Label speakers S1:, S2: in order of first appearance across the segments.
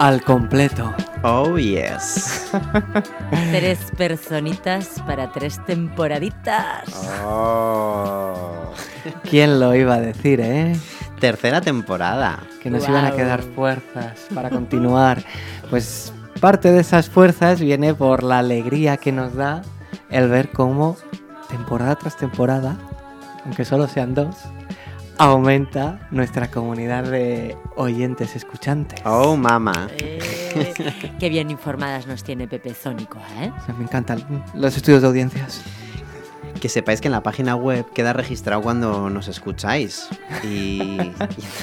S1: Al completo.
S2: Oh, yes.
S3: Tres personitas para tres temporaditas.
S2: Oh.
S1: ¿Quién lo iba a decir, eh?
S2: Tercera temporada.
S1: Que nos iban a quedar fuerzas para continuar. Pues parte de esas fuerzas viene por la alegría que nos da el ver cómo temporada tras temporada, aunque solo sean dos, aumenta nuestra comunidad de oyentes escuchantes.
S2: Oh, mama.
S3: Eh, qué bien informadas nos tiene Pepe Sónico, ¿eh?
S1: O sea, me encantan los estudios de audiencias.
S2: Que sepáis que en la página web queda registrado cuando nos escucháis. Y, y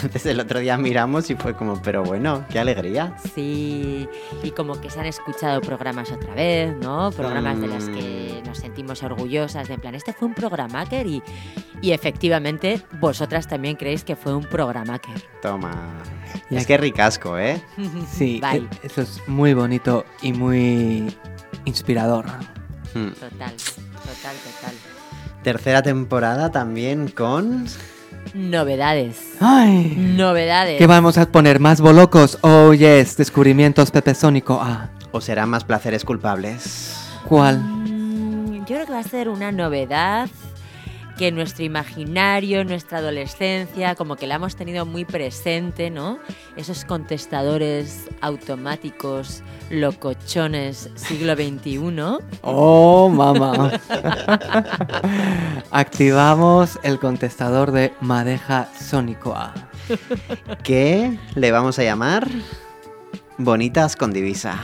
S2: entonces el otro día miramos y fue como, pero bueno, qué alegría.
S3: Sí, y como que se han escuchado programas otra vez, ¿no? Programas de los que
S2: Mm.
S3: nos sentimos orgullosas, de en plan, este fue un programaker y, y efectivamente vosotras también creéis que fue un programaker.
S2: Toma.
S1: Y
S2: es
S1: aquí-
S2: que ricasco, ¿eh?
S1: Sí,
S3: Bye.
S1: eso es muy bonito y muy inspirador.
S2: Hmm.
S3: Total, total, total.
S2: Tercera temporada también con...
S3: Novedades.
S1: ¡Ay!
S3: Novedades.
S1: ¿Qué vamos a poner? ¿Más bolocos? Oh, yes, descubrimientos Pepe Sónico. Ah,
S2: ¿O serán más placeres culpables?
S1: ¿cuál?
S3: Mm, Yo creo que va a ser una novedad que nuestro imaginario, nuestra adolescencia, como que la hemos tenido muy presente, ¿no? Esos contestadores automáticos, locochones, siglo XXI.
S1: Oh, mamá. Activamos el contestador de Madeja Sónico A.
S2: ¿Qué le vamos a llamar? Bonitas con divisa.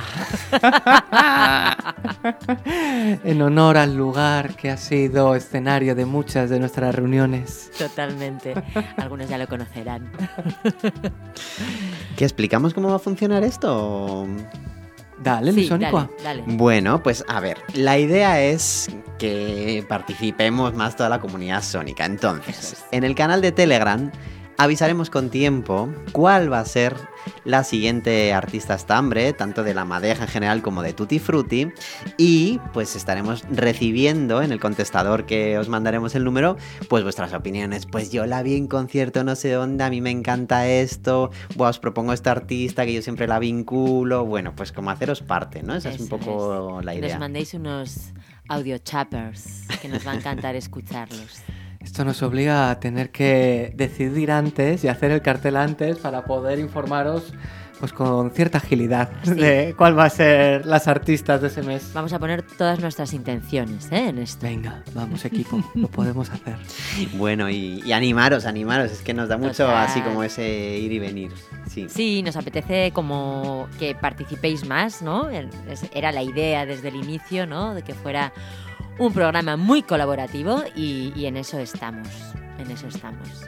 S1: En honor al lugar que ha sido escenario de muchas de nuestras reuniones.
S3: Totalmente. Algunos ya lo conocerán.
S2: ¿Qué explicamos cómo va a funcionar esto?
S1: Dale,
S3: Sí, dale, dale.
S2: Bueno, pues a ver, la idea es que participemos más toda la comunidad sónica. Entonces,
S3: es.
S2: en el canal de Telegram avisaremos con tiempo cuál va a ser la siguiente artista estambre, tanto de la madeja en general como de Tutti Frutti. Y pues estaremos recibiendo en el contestador que os mandaremos el número, pues vuestras opiniones. Pues yo la vi en concierto no sé dónde, a mí me encanta esto, buah, os propongo esta artista que yo siempre la vinculo. Bueno, pues como haceros parte, ¿no? Esa es un poco la
S3: Nos
S2: idea.
S3: mandéis unos audio chappers que nos va a encantar escucharlos.
S1: Esto nos obliga a tener que decidir antes y hacer el cartel antes para poder informaros pues con cierta agilidad
S3: Sí.
S1: de cuál va a ser las artistas de ese mes.
S3: Vamos a poner todas nuestras intenciones ¿eh? en esto.
S1: Venga, vamos equipo, lo podemos hacer.
S2: Bueno, y, y animaros, animaros, es que nos da mucho así como ese ir y venir. Sí.
S3: Sí, nos apetece como que participéis más, ¿no? Era la idea desde el inicio, ¿no? De que fuera un programa muy colaborativo y, y en eso estamos, en eso estamos.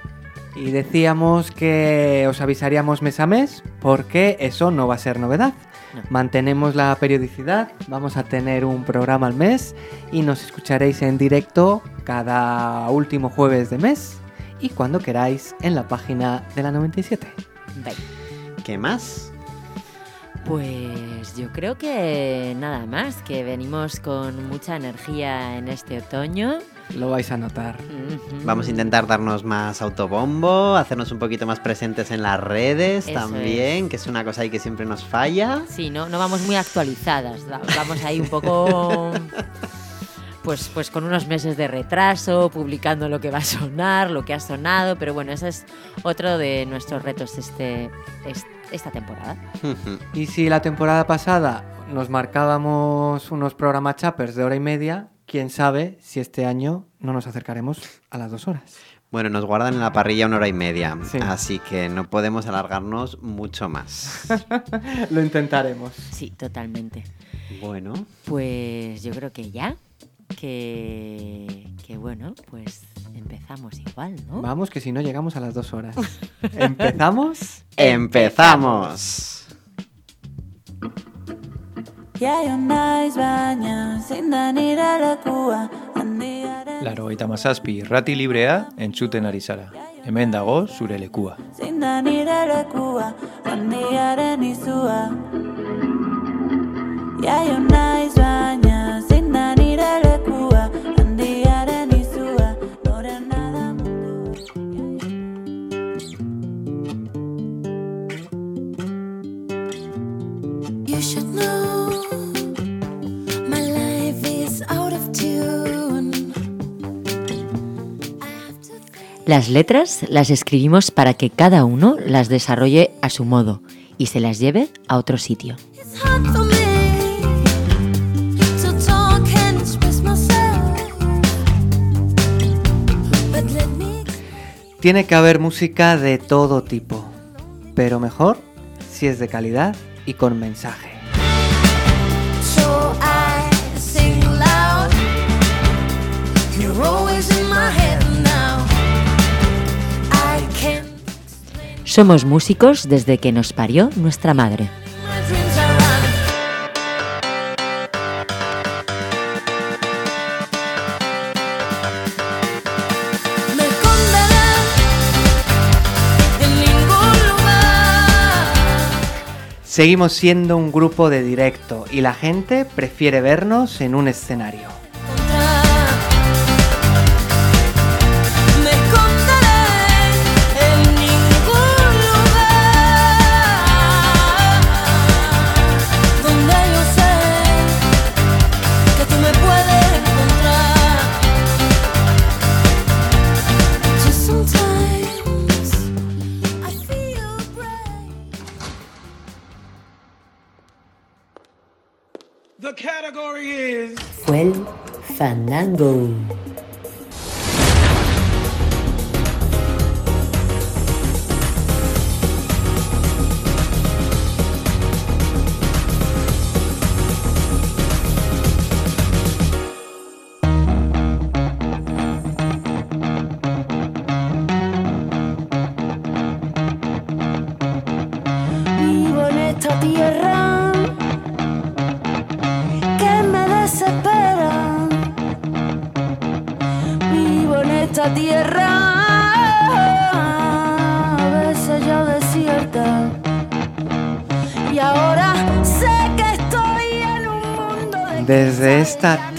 S1: Y decíamos que os avisaríamos mes a mes porque eso no va a ser novedad.
S3: No.
S1: Mantenemos la periodicidad, vamos a tener un programa al mes y nos escucharéis en directo cada último jueves de mes y cuando queráis en la página de la 97.
S3: Bye.
S2: ¿Qué más?
S3: Pues yo creo que nada más, que venimos con mucha energía en este otoño.
S1: Lo vais a notar.
S2: Vamos a intentar darnos más autobombo, hacernos un poquito más presentes en las redes
S3: Eso
S2: también, que es una cosa ahí que siempre nos falla.
S3: Sí, no, no vamos muy actualizadas, va- vamos ahí un poco pues, pues con unos meses de retraso, publicando lo que va a sonar, lo que ha sonado, pero bueno, ese es otro de nuestros retos este, es- esta temporada.
S1: Y si la temporada pasada nos marcábamos unos programas chappers de hora y media, quién sabe si este año no nos acercaremos a las dos horas.
S2: Bueno, nos guardan en la parrilla una hora y media,
S1: Sí.
S2: así que no podemos alargarnos mucho más.
S1: Lo intentaremos.
S3: Sí, totalmente.
S2: Bueno,
S3: Pues yo creo que ya, que, que bueno, pues empezamos igual, ¿no?
S1: Vamos, que si no llegamos a las dos horas. ¿Empezamos?
S2: empezamos.
S4: Laro eta mazazpi irrati librea entzuten ari zara. Hemen dago zure lekua.
S5: zein da nire lekua handiaren izua Jaio naiz baina zein da nire lekua handiaren
S3: Las letras las escribimos para que cada uno las desarrolle a su modo y se las lleve a otro sitio.
S1: Tiene que haber música de todo tipo, pero mejor si es de calidad y con mensaje.
S3: Somos músicos desde que nos parió nuestra madre.
S1: Seguimos siendo un grupo de directo y la gente prefiere vernos en un escenario.
S3: Fue el Fandango.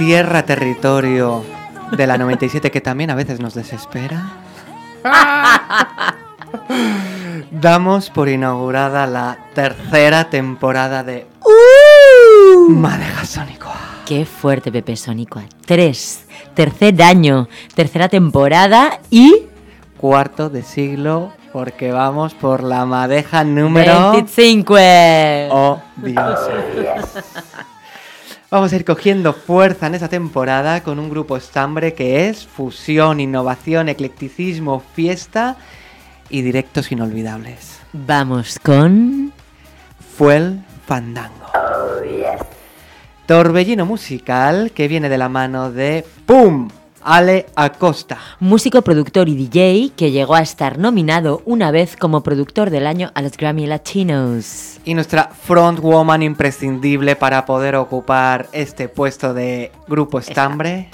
S6: Tierra
S1: territorio de la 97 que también a veces nos desespera, damos por inaugurada la tercera temporada de Madeja Sónico.
S3: Qué fuerte, Pepe Sónico. Tres. Tercer año, tercera temporada y
S1: Cuarto de siglo porque vamos por la madeja número...
S3: 25.
S1: Oh, Dios. Vamos a ir cogiendo fuerza en esta temporada con un grupo estambre que es fusión, innovación, eclecticismo, fiesta y directos inolvidables.
S3: Vamos con...
S1: Fue el Fandango. Torbellino musical que viene de la mano de ¡Pum! Ale Acosta.
S3: Músico, productor y DJ que llegó a estar nominado una vez como productor del año a los Grammy Latinos.
S1: Y nuestra frontwoman imprescindible para poder ocupar este puesto de grupo estambre,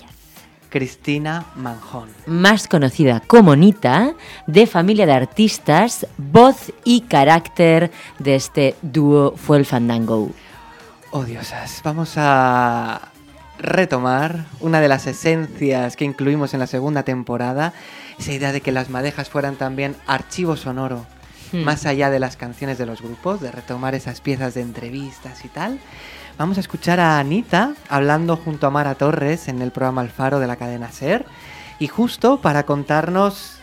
S1: Cristina Manjón.
S3: Más conocida como Nita, de familia de artistas, voz y carácter de este dúo fue el Fandango.
S1: Odiosas. Vamos a retomar una de las esencias que incluimos en la segunda temporada, esa idea de que las madejas fueran también archivo sonoro,
S3: Hmm.
S1: más allá de las canciones de los grupos, de retomar esas piezas de entrevistas y tal. Vamos a escuchar a Anita hablando junto a Mara Torres en el programa Alfaro de la cadena Ser y justo para contarnos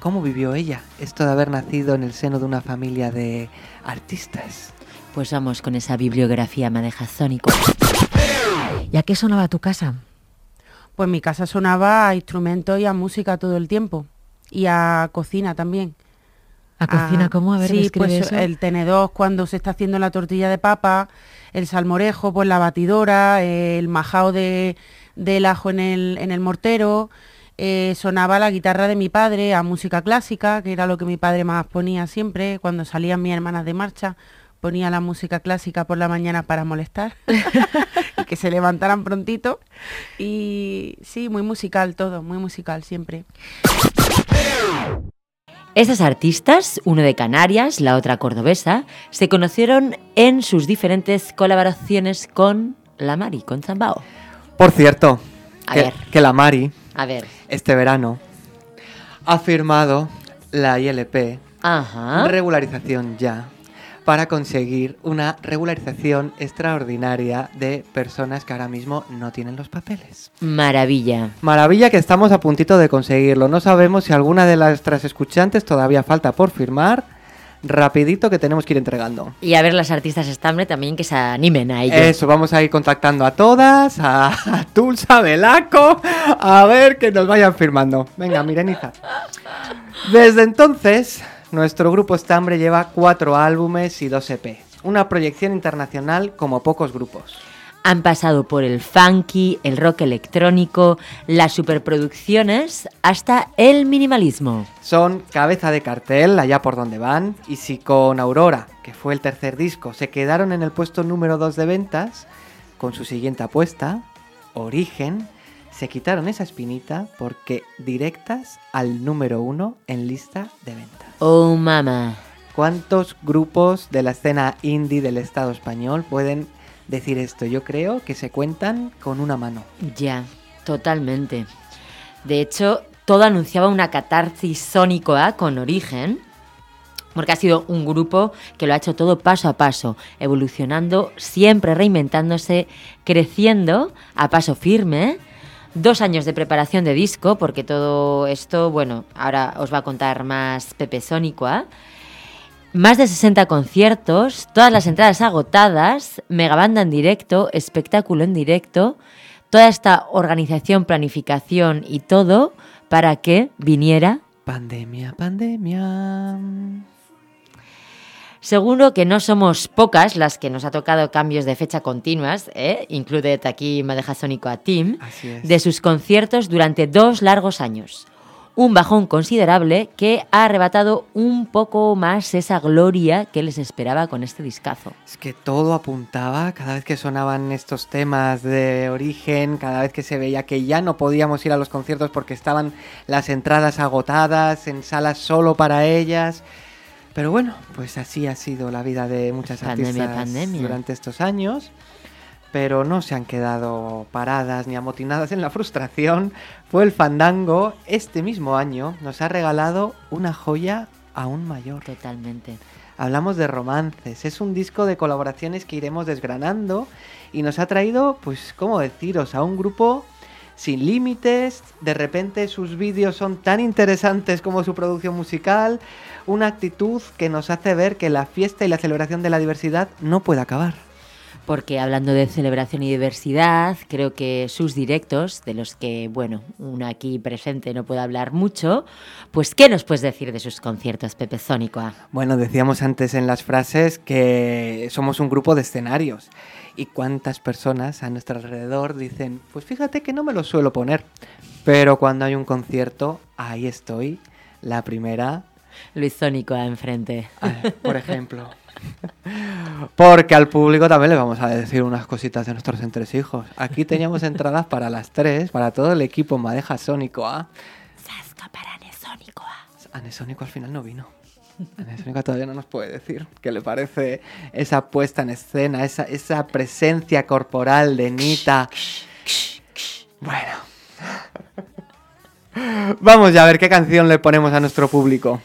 S1: cómo vivió ella esto de haber nacido en el seno de una familia de artistas.
S3: Pues vamos con esa bibliografía madejazónico.
S7: ¿Y a qué sonaba tu casa?
S8: Pues mi casa sonaba a instrumentos y a música todo el tiempo. Y a cocina también.
S7: ¿A cocina
S8: Ah,
S7: cómo? A ver,
S8: sí, pues
S7: eso.
S8: el tenedor cuando se está haciendo la tortilla de papa, el salmorejo, pues la batidora, el majao de, del ajo en el, en el mortero, eh, sonaba la guitarra de mi padre a música clásica, que era lo que mi padre más ponía siempre, cuando salían mis hermanas de marcha, ponía la música clásica por la mañana para molestar que se levantaran prontito. Y sí, muy musical todo, muy musical siempre.
S3: Estas artistas, uno de Canarias, la otra cordobesa, se conocieron en sus diferentes colaboraciones con la Mari, con Zambao.
S1: Por cierto,
S3: A
S1: que,
S3: ver.
S1: que la Mari
S3: A ver.
S1: este verano ha firmado la ILP
S3: Ajá.
S1: regularización ya para conseguir una regularización extraordinaria de personas que ahora mismo no tienen los papeles.
S3: Maravilla.
S1: Maravilla que estamos a puntito de conseguirlo. No sabemos si alguna de nuestras escuchantes todavía falta por firmar. Rapidito que tenemos que ir entregando.
S3: Y a ver las artistas estambre también que se animen a ello.
S1: Eso, vamos a ir contactando a todas, a, a Tulsa, Belaco, a ver que nos vayan firmando. Venga, Mireniza. Desde entonces, nuestro grupo Estambre lleva cuatro álbumes y dos EP. Una proyección internacional como pocos grupos.
S3: Han pasado por el funky, el rock electrónico, las superproducciones, hasta el minimalismo.
S1: Son cabeza de cartel allá por donde van y si con Aurora, que fue el tercer disco, se quedaron en el puesto número 2 de ventas, con su siguiente apuesta, Origen, se quitaron esa espinita porque directas al número 1 en lista de ventas.
S3: Oh, mama.
S1: ¿Cuántos grupos de la escena indie del Estado español pueden decir esto? Yo creo que se cuentan con una mano.
S3: Ya, totalmente. De hecho, todo anunciaba una catarsis sónico con origen, porque ha sido un grupo que lo ha hecho todo paso a paso, evolucionando, siempre reinventándose, creciendo a paso firme. Dos años de preparación de disco, porque todo esto, bueno, ahora os va a contar más Pepe Sónico. Más de 60 conciertos, todas las entradas agotadas, megabanda en directo, espectáculo en directo, toda esta organización, planificación y todo para que viniera.
S1: Pandemia, pandemia.
S3: Seguro que no somos pocas las que nos ha tocado cambios de fecha continuas, ¿eh? incluye aquí Madeja Sónico a
S1: es.
S3: de sus conciertos durante dos largos años. Un bajón considerable que ha arrebatado un poco más esa gloria que les esperaba con este discazo.
S1: Es que todo apuntaba, cada vez que sonaban estos temas de origen, cada vez que se veía que ya no podíamos ir a los conciertos porque estaban las entradas agotadas en salas solo para ellas. Pero bueno, pues así ha sido la vida de muchas
S3: Pandemia,
S1: artistas
S3: pandemia.
S1: durante estos años. Pero no se han quedado paradas ni amotinadas en la frustración. Fue el fandango este mismo año nos ha regalado una joya aún mayor.
S3: Totalmente.
S1: Hablamos de romances. Es un disco de colaboraciones que iremos desgranando y nos ha traído, pues, ¿cómo deciros? A un grupo sin límites. De repente sus vídeos son tan interesantes como su producción musical. Una actitud que nos hace ver que la fiesta y la celebración de la diversidad no puede acabar.
S3: Porque hablando de celebración y diversidad, creo que sus directos, de los que, bueno, uno aquí presente no puede hablar mucho, pues ¿qué nos puedes decir de sus conciertos, Pepe Sónico? Ah,
S1: Bueno, decíamos antes en las frases que somos un grupo de escenarios. ¿Y cuántas personas a nuestro alrededor dicen, pues fíjate que no me lo suelo poner? Pero cuando hay un concierto, ahí estoy, la primera,
S3: Luis Sónico ah, enfrente.
S1: ah, por ejemplo. Porque al público también le vamos a decir unas cositas de nuestros entresijos. Aquí teníamos entradas para las tres, para todo el equipo Madeja Sónico A.
S3: Sasco para Sónico. ah.
S1: Anesónico al final no vino. Anesónico todavía no nos puede decir qué le parece esa puesta en escena, esa, esa presencia corporal de Nita. Bueno. Vamos ya a ver qué canción le ponemos a nuestro público.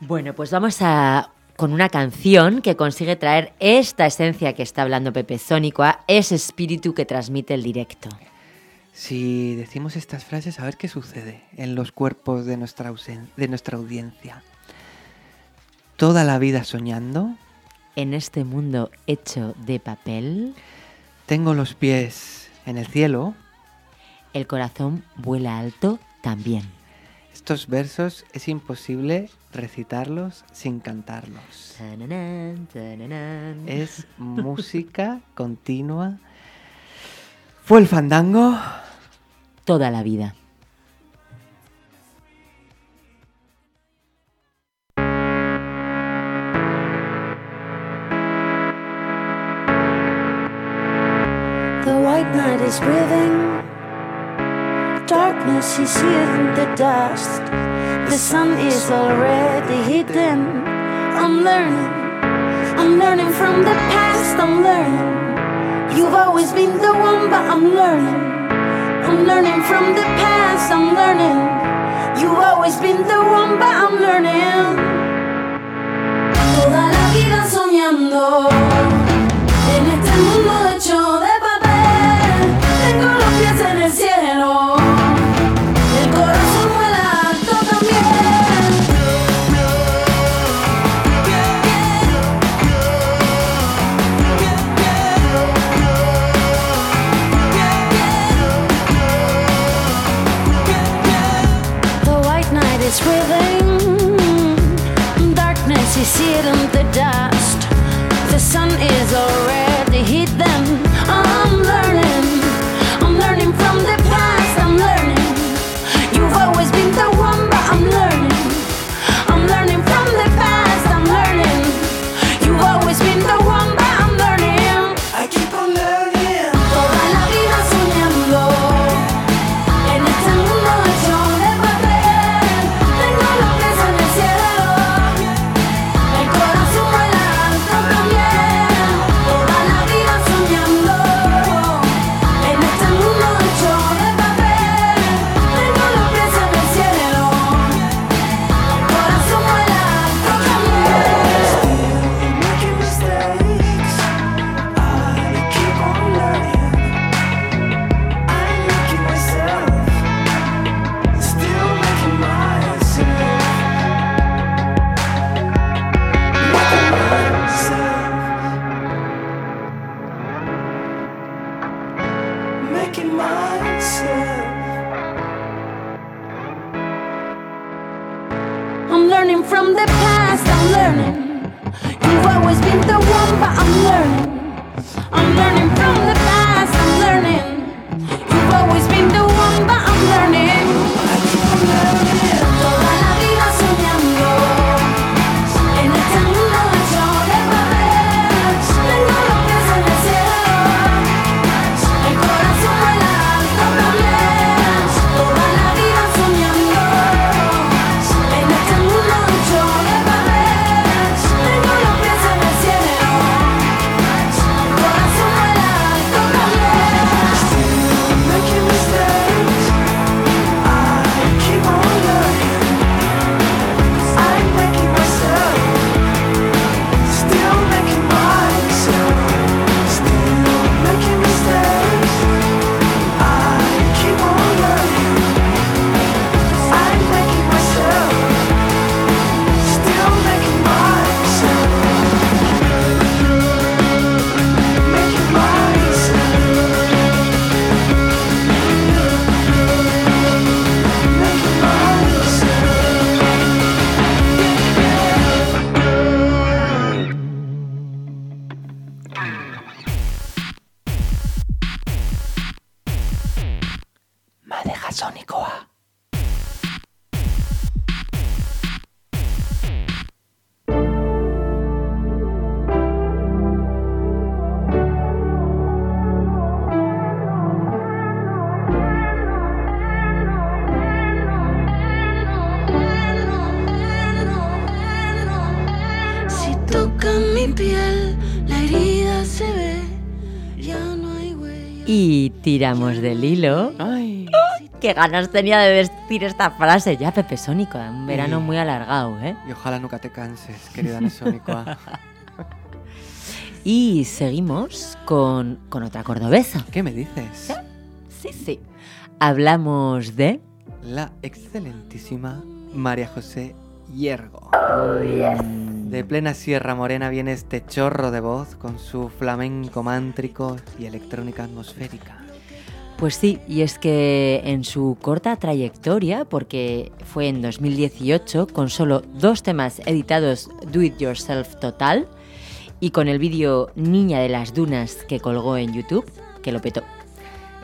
S3: Bueno, pues vamos a con una canción que consigue traer esta esencia que está hablando Pepe Sónico, a ese espíritu que transmite el directo.
S1: Si decimos estas frases, a ver qué sucede en los cuerpos de nuestra, de nuestra audiencia. Toda la vida soñando,
S3: En este mundo hecho de papel,
S1: tengo los pies en el cielo.
S3: el corazón vuela alto también.
S1: Estos versos es imposible recitarlos sin cantarlos.
S3: Tananán, tananán.
S1: Es música continua. Fue el fandango.
S3: toda la vida.
S6: The white night is breathing. Darkness here in the dust. The sun is already hidden. I'm learning. I'm learning from the past. I'm learning. You've always been the one, but I'm learning. I'm learning from the past. I'm learning. You've always been the one, but I'm learning. Toda la vida soñando. alright. Tiramos del hilo.
S1: Ay.
S6: Qué ganas tenía de decir esta frase ya, Pepe Sónico. Un verano muy alargado, ¿eh?
S1: Y ojalá nunca te canses, querida Nesónicoa.
S6: Y seguimos con, con otra cordobesa.
S1: ¿Qué me dices?
S6: Sí, sí. Hablamos de...
S1: La excelentísima María José Hiergo. De plena Sierra Morena viene este chorro de voz con su flamenco mántrico y electrónica atmosférica.
S6: Pues sí, y es que en su corta trayectoria, porque fue en 2018, con solo dos temas editados Do It Yourself Total, y con el vídeo Niña de las Dunas que colgó en YouTube, que lo petó.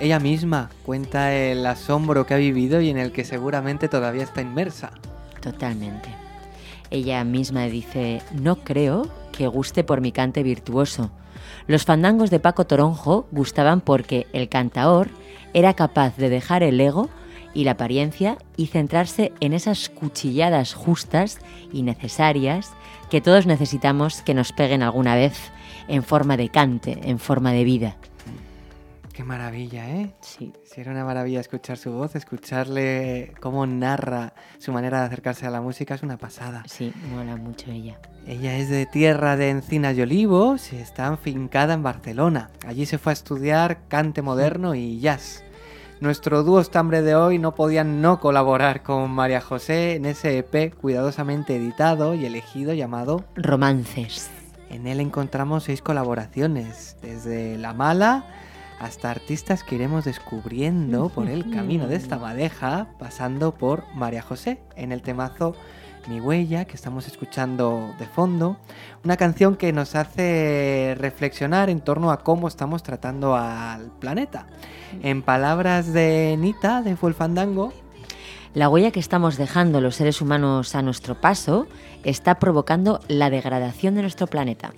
S1: Ella misma cuenta el asombro que ha vivido y en el que seguramente todavía está inmersa.
S6: Totalmente. Ella misma dice, no creo que guste por mi cante virtuoso. Los fandangos de Paco Toronjo gustaban porque el cantaor era capaz de dejar el ego y la apariencia y centrarse en esas cuchilladas justas y necesarias que todos necesitamos que nos peguen alguna vez en forma de cante, en forma de vida.
S1: Qué maravilla, ¿eh?
S3: Sí.
S1: Sí, era una maravilla escuchar su voz, escucharle cómo narra su manera de acercarse a la música, es una pasada.
S3: Sí, mola mucho ella.
S1: Ella es de tierra de encinas y olivos y está afincada en Barcelona. Allí se fue a estudiar cante moderno y jazz. Nuestro dúo estambre de hoy no podían no colaborar con María José en ese EP cuidadosamente editado y elegido llamado
S3: Romances.
S1: En él encontramos seis colaboraciones, desde La Mala hasta artistas que iremos descubriendo por el camino de esta madeja, pasando por María José en el temazo Mi Huella, que estamos escuchando de fondo, una canción que nos hace reflexionar en torno a cómo estamos tratando al planeta. En palabras de Nita de Full Fandango,
S3: La huella que estamos dejando los seres humanos a nuestro paso está provocando la degradación de nuestro planeta.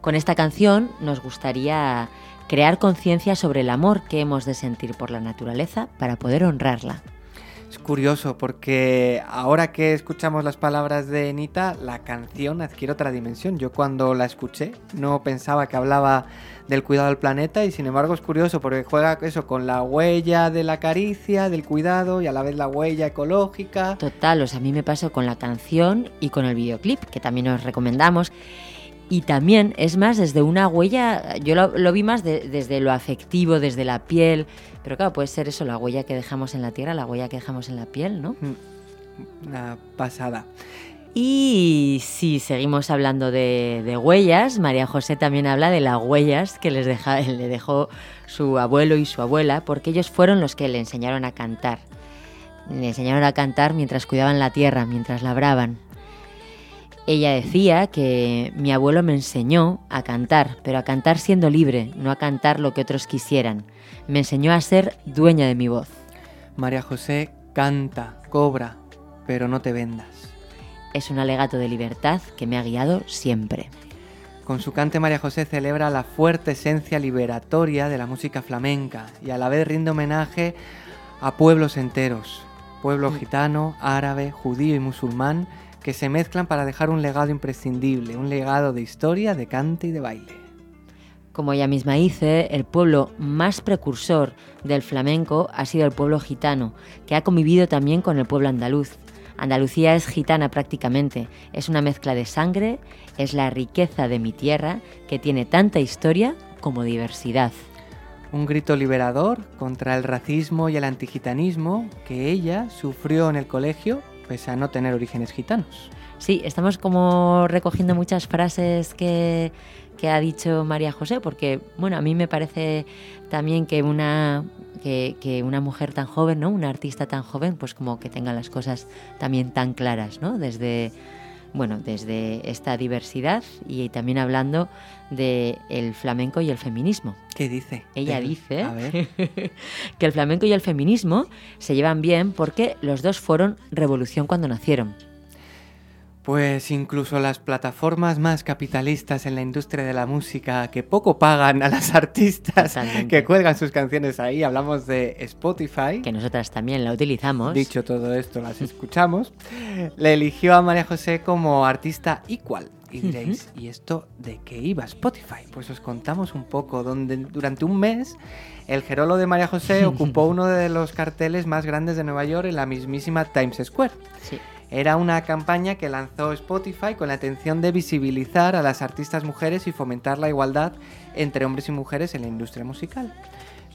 S3: Con esta canción nos gustaría crear conciencia sobre el amor que hemos de sentir por la naturaleza para poder honrarla.
S1: Es curioso porque ahora que escuchamos las palabras de Nita, la canción adquiere otra dimensión. Yo cuando la escuché no pensaba que hablaba del cuidado del planeta y sin embargo es curioso porque juega eso con la huella de la caricia, del cuidado y a la vez la huella ecológica.
S3: Total, o sea, a mí me pasó con la canción y con el videoclip, que también os recomendamos. Y también es más desde una huella, yo lo, lo vi más de- desde lo afectivo, desde la piel, pero claro, puede ser eso, la huella que dejamos en la tierra, la huella que dejamos en la piel, ¿no?
S1: Una pasada.
S3: Y si seguimos hablando de, de huellas, María José también habla de las huellas que les deja, le dejó su abuelo y su abuela, porque ellos fueron los que le enseñaron a cantar. Le enseñaron a cantar mientras cuidaban la tierra, mientras labraban. Ella decía que mi abuelo me enseñó a cantar, pero a cantar siendo libre, no a cantar lo que otros quisieran. Me enseñó a ser dueña de mi voz.
S1: María José canta, cobra, pero no te vendas.
S3: Es un alegato de libertad que me ha guiado siempre.
S1: Con su cante María José celebra la fuerte esencia liberatoria de la música flamenca y a la vez rinde homenaje a pueblos enteros, pueblo gitano, árabe, judío y musulmán, que se mezclan para dejar un legado imprescindible, un legado de historia, de cante y de baile.
S3: Como ella misma dice, el pueblo más precursor del flamenco ha sido el pueblo gitano, que ha convivido también con el pueblo andaluz. Andalucía es gitana prácticamente, es una mezcla de sangre, es la riqueza de mi tierra que tiene tanta historia como diversidad.
S1: Un grito liberador contra el racismo y el antigitanismo que ella sufrió en el colegio pese a no tener orígenes gitanos.
S3: Sí, estamos como recogiendo muchas frases que, que ha dicho María José, porque bueno, a mí me parece también que una, que, que una mujer tan joven, ¿no? Una artista tan joven, pues como que tenga las cosas también tan claras, ¿no? Desde, bueno, desde esta diversidad y también hablando de el flamenco y el feminismo.
S1: ¿Qué dice?
S3: Ella dice
S1: A ver.
S3: que el flamenco y el feminismo se llevan bien porque los dos fueron revolución cuando nacieron.
S1: Pues incluso las plataformas más capitalistas en la industria de la música que poco pagan a las artistas
S3: Totalmente.
S1: que cuelgan sus canciones ahí, hablamos de Spotify.
S3: que nosotras también la utilizamos.
S1: Dicho todo esto, las escuchamos. Le eligió a María José como artista igual. Y diréis, ¿y esto de qué iba Spotify? Pues os contamos un poco, donde durante un mes el Gerolo de María José ocupó uno de los carteles más grandes de Nueva York en la mismísima Times Square.
S3: Sí.
S1: Era una campaña que lanzó Spotify con la intención de visibilizar a las artistas mujeres y fomentar la igualdad entre hombres y mujeres en la industria musical.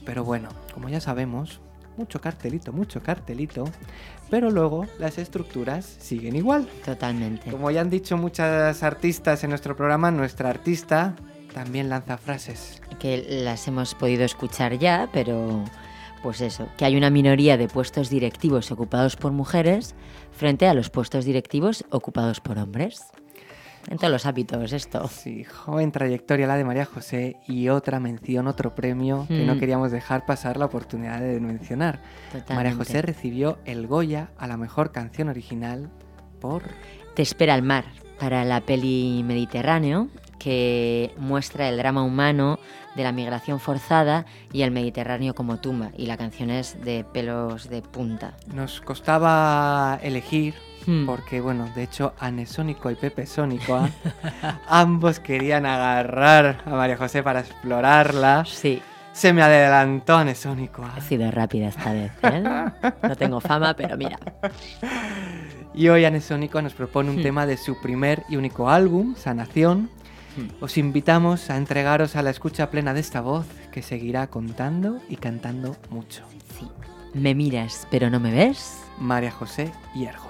S1: Pero bueno, como ya sabemos, mucho cartelito, mucho cartelito, pero luego las estructuras siguen igual.
S3: Totalmente.
S1: Como ya han dicho muchas artistas en nuestro programa, nuestra artista también lanza frases.
S3: Que las hemos podido escuchar ya, pero pues eso, que hay una minoría de puestos directivos ocupados por mujeres frente a los puestos directivos ocupados por hombres. En todos los ámbitos esto.
S1: Sí, joven trayectoria la de María José y otra mención, otro premio que no
S3: Mm.
S1: queríamos dejar pasar la oportunidad de mencionar.
S3: Totalmente.
S1: María José recibió el Goya a la mejor canción original por...
S3: Te espera el mar para la peli Mediterráneo que muestra el drama humano de la migración forzada y el Mediterráneo como tumba. Y la canción es de pelos de punta.
S1: Nos costaba elegir
S3: Hmm.
S1: porque, bueno, de hecho, Anesónico y Pepe Sónico ambos querían agarrar a María José para explorarla.
S3: Sí.
S9: Se me adelantó Anesónico.
S3: He sido rápida esta vez, ¿eh? No tengo fama, pero mira.
S9: Y hoy Anesónico nos propone un
S3: Hmm.
S9: tema de su primer y único álbum, Sanación.
S3: Hmm.
S9: Os invitamos a entregaros a la escucha plena de esta voz que seguirá contando y cantando mucho.
S3: Sí. ¿Me miras pero no me ves?
S9: María José Hiergo.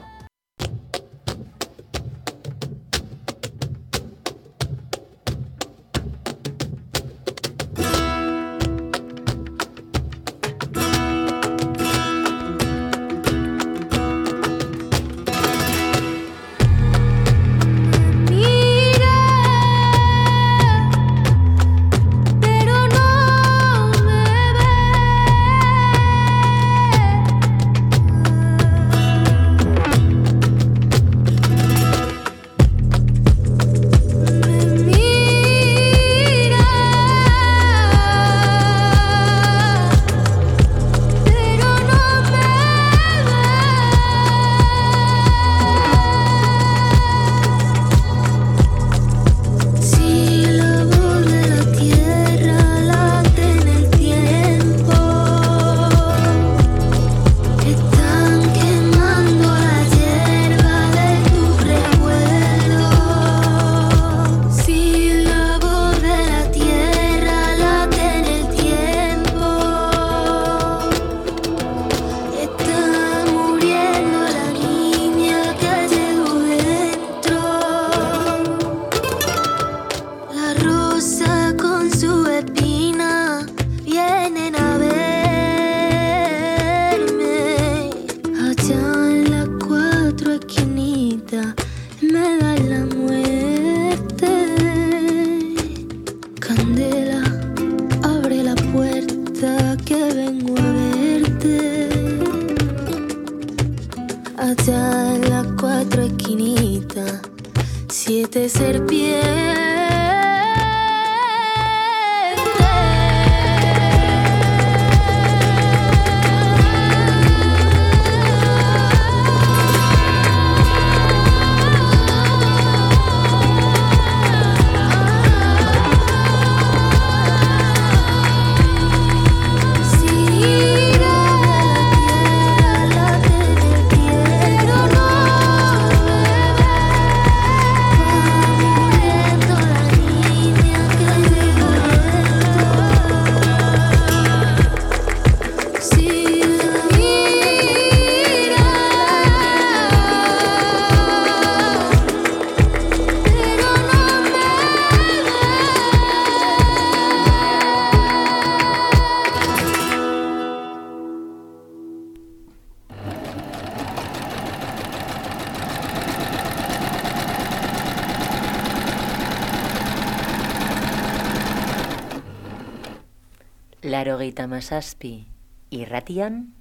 S3: Larogeita masazpi irratian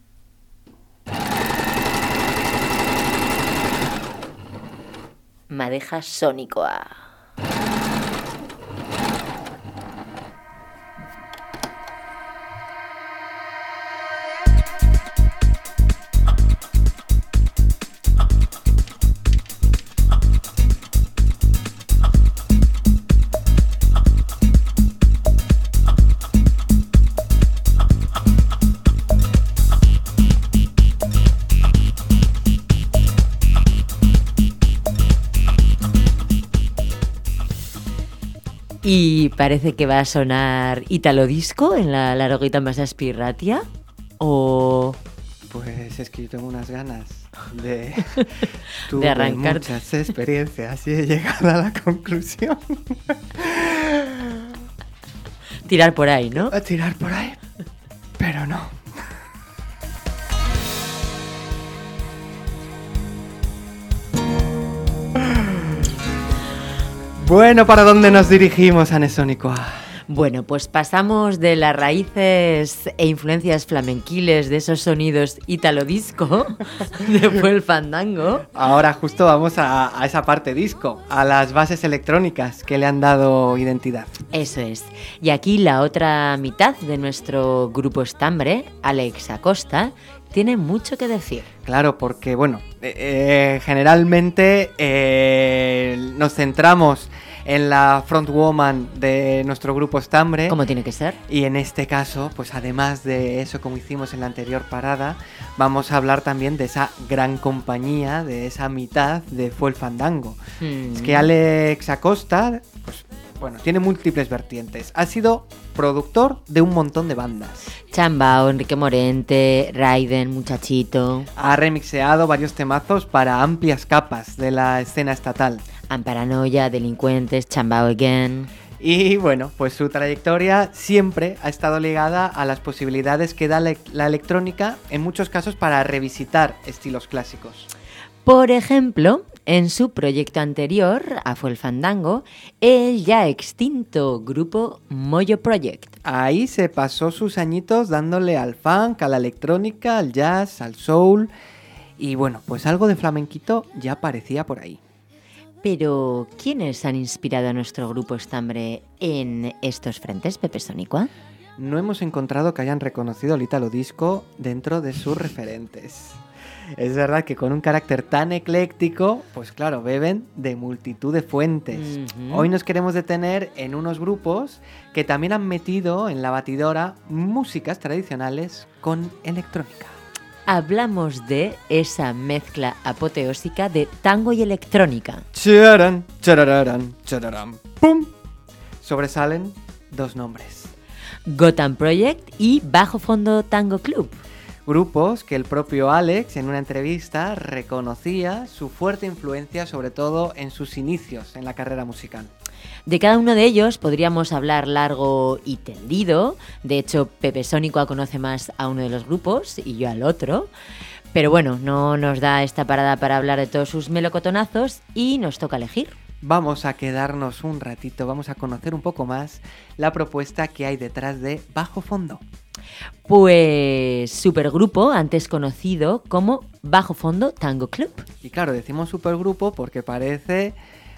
S3: madeja sonikoa. Parece que va a sonar Italo Disco en la Larogeita masazpi irratia. O
S9: Pues es que yo tengo unas ganas de,
S3: De arrancar.
S9: muchas experiencias y he llegado a la conclusión
S3: tirar por ahí, ¿no?
S9: a tirar por ahí, Bueno, ¿para dónde nos dirigimos, Anesónico?
S3: Bueno, pues pasamos de las raíces e influencias flamenquiles de esos sonidos italo disco, después el fandango.
S9: Ahora justo vamos a, a esa parte disco, a las bases electrónicas que le han dado identidad.
S3: Eso es. Y aquí la otra mitad de nuestro grupo estambre, Alex Acosta, tiene mucho que decir.
S9: Claro, porque bueno, eh, eh, generalmente eh, nos centramos
S1: en la frontwoman de nuestro grupo Estambre.
S3: Como tiene que ser.
S1: Y en este caso, pues además de eso como hicimos en la anterior parada, vamos a hablar también de esa gran compañía, de esa mitad de Fue el Fandango. Es que
S3: Mm.
S1: Alex Acosta, pues bueno, tiene múltiples vertientes. Ha sido productor de un montón de bandas.
S3: Chambao, Enrique Morente, Raiden, Muchachito,
S1: Ha remixeado varios temazos para amplias capas de la escena estatal.
S3: Amparanoia, Delincuentes, Chambao Again.
S1: Y bueno, pues su trayectoria siempre ha estado ligada a las posibilidades que da la electrónica, en muchos casos para revisitar estilos clásicos.
S3: Por ejemplo, en su proyecto anterior, a Fue el Fandango, el ya extinto grupo Moyo Project.
S1: Ahí se pasó sus añitos dándole al funk, a la electrónica, al jazz, al soul. Y bueno, pues algo de flamenquito ya parecía por ahí.
S3: Pero, ¿quiénes han inspirado a nuestro grupo Estambre en estos frentes, Pepe Sonicua?
S1: No hemos encontrado que hayan reconocido el Italo Disco dentro de sus referentes. Es verdad que con un carácter tan ecléctico, pues claro, beben de multitud de fuentes. Hoy nos queremos detener en unos grupos que también han metido en la batidora músicas tradicionales con electrónica.
S3: Hablamos de esa mezcla apoteósica de tango y electrónica.
S1: Chararán, charararán, chararán, ¡pum! Sobresalen dos nombres.
S3: Gotham Project y Bajo Fondo Tango Club.
S1: Grupos que el propio Alex en una entrevista reconocía su fuerte influencia sobre todo en sus inicios en la carrera musical.
S3: De cada uno de ellos podríamos hablar largo y tendido. De hecho, Pepe Sónico conoce más a uno de los grupos y yo al otro. Pero bueno, no nos da esta parada para hablar de todos sus melocotonazos y nos toca elegir.
S1: Vamos a quedarnos un ratito, vamos a conocer un poco más la propuesta que hay detrás de Bajo Fondo.
S3: Pues supergrupo, antes conocido como Bajo Fondo Tango Club.
S1: Y claro, decimos supergrupo porque parece,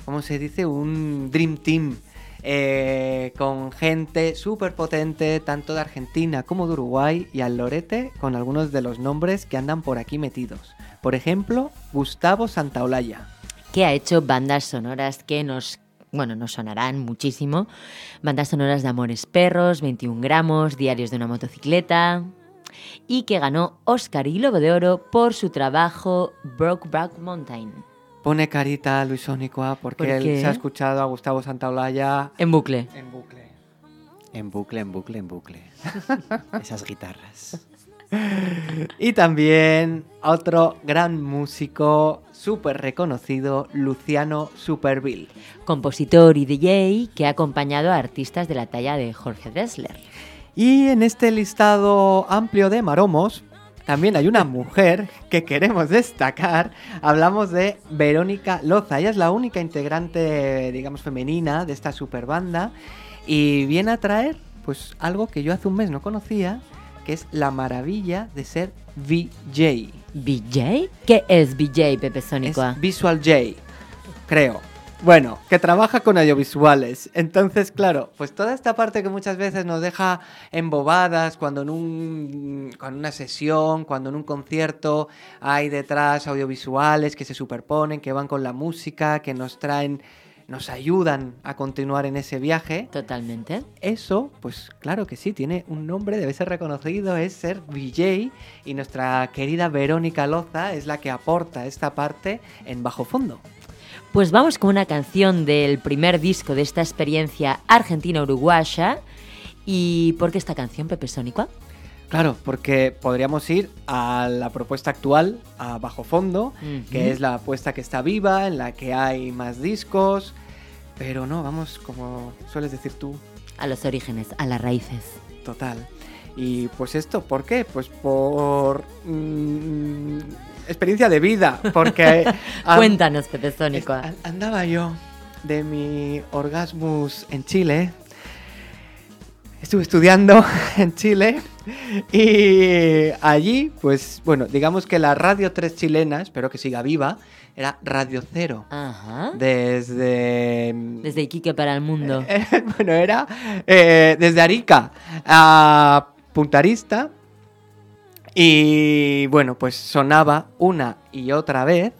S1: ¿cómo se dice? Un Dream Team. eh, con gente súper potente, tanto de Argentina como de Uruguay, y al lorete con algunos de los nombres que andan por aquí metidos. Por ejemplo, Gustavo Santaolalla.
S3: Que ha hecho bandas sonoras que nos, bueno, nos sonarán muchísimo. Bandas sonoras de Amores Perros, 21 gramos, Diarios de una motocicleta. Y que ganó Oscar y Globo de Oro por su trabajo Brokeback Mountain.
S1: Pone carita a Luis Ónicua porque
S3: ¿Por
S1: él se ha escuchado a Gustavo Santaolalla
S3: En bucle.
S1: en bucle.
S2: En bucle, en bucle, en bucle. Esas guitarras.
S1: Y también otro gran músico súper reconocido, Luciano Superville.
S3: Compositor y DJ que ha acompañado a artistas de la talla de Jorge Dressler.
S1: Y en este listado amplio de maromos, también hay una mujer que queremos destacar. Hablamos de Verónica Loza. Ella es la única integrante, digamos, femenina de esta super banda. Y viene a traer, pues, algo que yo hace un mes no conocía, es la maravilla de ser VJ.
S3: ¿BJ? ¿Qué es BJ, Pepe Sónico?
S1: Es Visual J, creo. Bueno, que trabaja con audiovisuales. Entonces, claro, pues toda esta parte que muchas veces nos deja embobadas cuando en un cuando una sesión, cuando en un concierto hay detrás audiovisuales que se superponen, que van con la música, que nos traen nos ayudan a continuar en ese viaje.
S3: Totalmente.
S1: Eso, pues claro que sí, tiene un nombre, debe ser reconocido, es ser VJ y nuestra querida Verónica Loza es la que aporta esta parte en bajo fondo.
S3: Pues vamos con una canción del primer disco de esta experiencia argentina-uruguaya. ¿Y por qué esta canción, Pepe Sónico?
S1: Claro, porque podríamos ir a la propuesta actual, a bajo fondo, que es la apuesta que está viva, en la que hay más discos, pero no, vamos como sueles decir tú,
S3: A los orígenes, a las raíces.
S1: total. Y pues esto, ¿por qué? Pues por mm, experiencia de vida, porque
S3: Cuéntanos, Pepe Sónico.
S1: es- andaba yo de mi orgasmus en Chile. Estuve estudiando en Chile y allí, pues bueno, digamos que la Radio 3 chilena, espero que siga viva, era Radio Cero.
S3: Ajá.
S1: Desde...
S3: Desde Iquique para el mundo.
S1: Eh, bueno, era eh, desde Arica a Punta Arista. Y bueno, pues sonaba una y otra vez.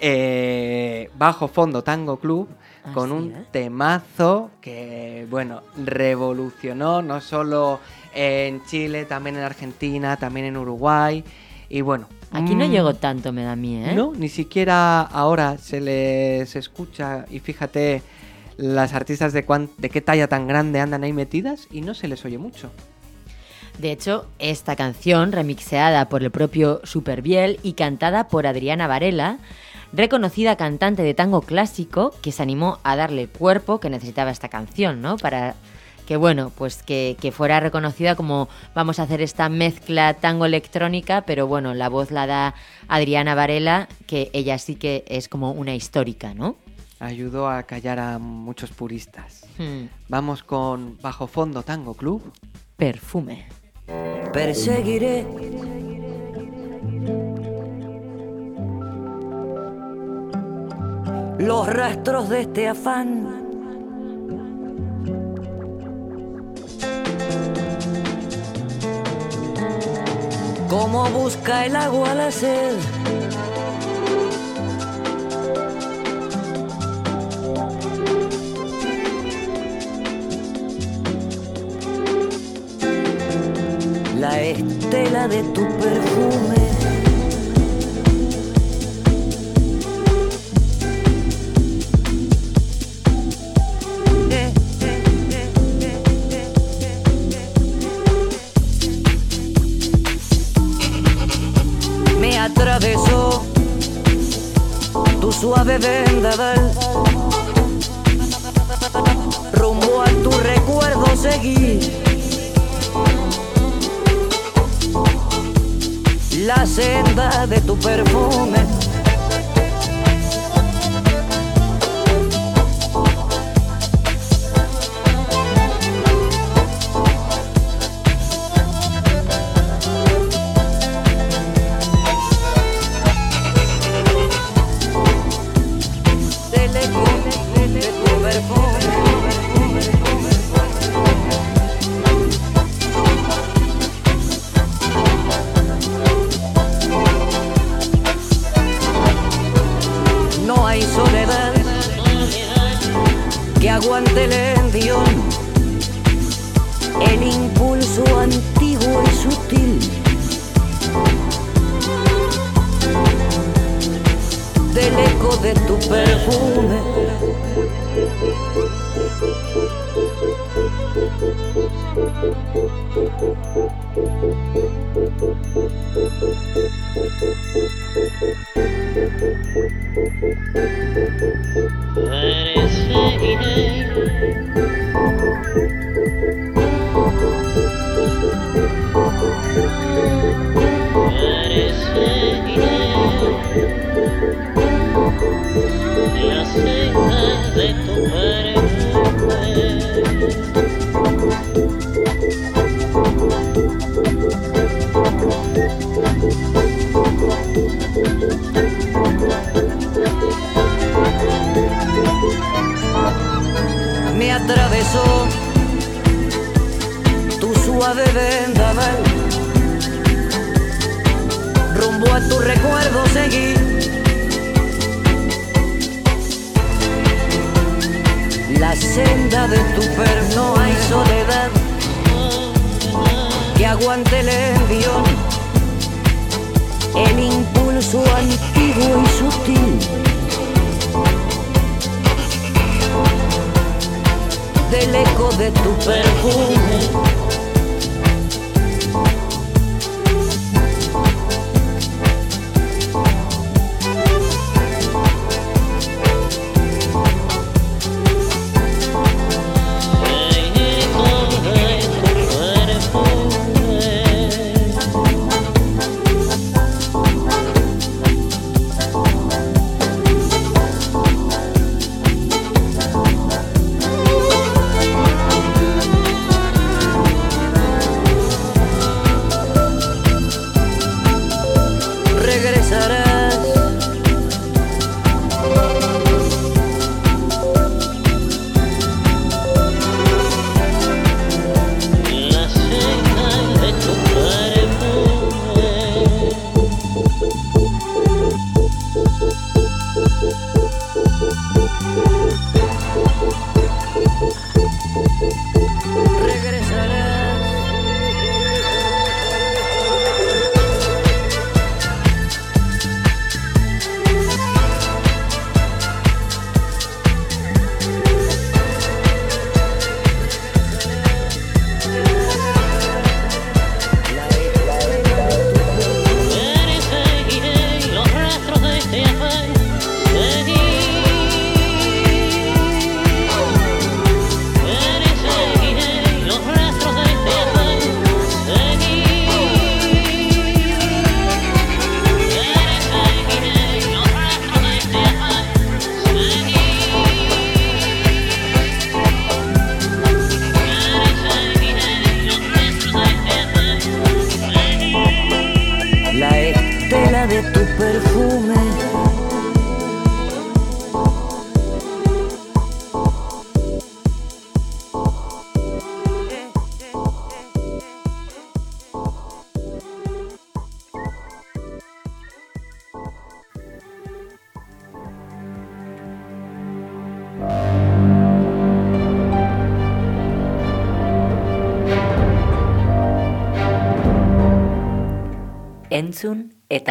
S1: eh, Bajo Fondo Tango Club Con un
S3: ¿eh?
S1: temazo que, bueno, revolucionó no solo en Chile, también en Argentina, también en Uruguay. Y bueno.
S3: Aquí no
S1: mm,
S3: llegó tanto, me da a mí, ¿eh?
S1: No, ni siquiera ahora se les escucha y fíjate las artistas de, cuán- de qué talla tan grande andan ahí metidas y no se les oye mucho.
S3: De hecho, esta canción, remixeada por el propio Superbiel y cantada por Adriana Varela, reconocida cantante de tango clásico, que se animó a darle el cuerpo que necesitaba esta canción, ¿no? Para que, bueno, pues que, que fuera reconocida como vamos a hacer esta mezcla tango electrónica, pero bueno, la voz la da Adriana Varela, que ella sí que es como una histórica, ¿no?
S1: Ayudó a callar a muchos puristas.
S3: Hmm.
S1: Vamos con Bajo Fondo Tango Club.
S3: Perfume.
S5: perseguiré. Los rastros de este afán. Como busca el agua la sed. La estela de tu perfume. Atravesó tu suave vendaval. Rumbo a tu recuerdo seguí. La senda de tu perfume.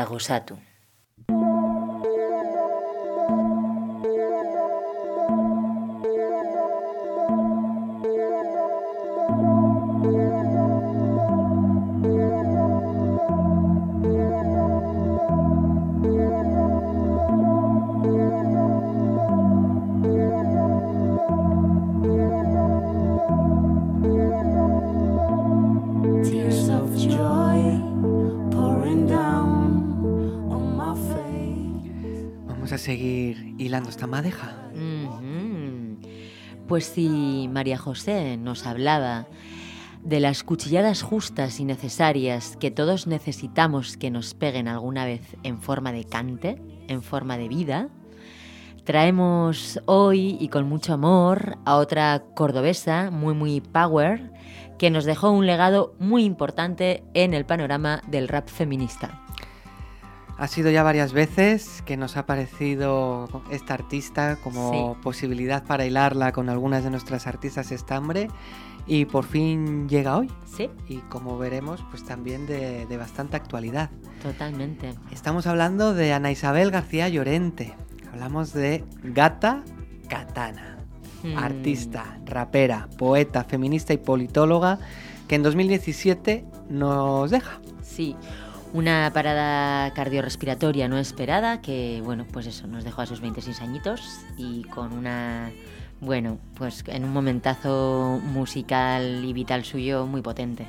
S3: Eta Pues si María José nos hablaba de las cuchilladas justas y necesarias que todos necesitamos que nos peguen alguna vez en forma de cante, en forma de vida, traemos hoy y con mucho amor a otra cordobesa muy muy power que nos dejó un legado muy importante en el panorama del rap feminista.
S1: Ha sido ya varias veces que nos ha parecido esta artista como
S3: Sí.
S1: posibilidad para hilarla con algunas de nuestras artistas estambre y por fin llega hoy.
S3: Sí,
S1: Y como veremos, pues también de, de bastante actualidad.
S3: totalmente.
S1: Estamos hablando de Ana Isabel García Llorente. Hablamos de Gata Katana.
S3: Mm.
S1: Artista, rapera, poeta, feminista y politóloga que en 2017 nos deja.
S3: Sí, una parada cardiorrespiratoria no esperada que, bueno, pues eso, nos dejó a sus 26 añitos y con una, bueno, pues en un momentazo musical y vital suyo muy potente.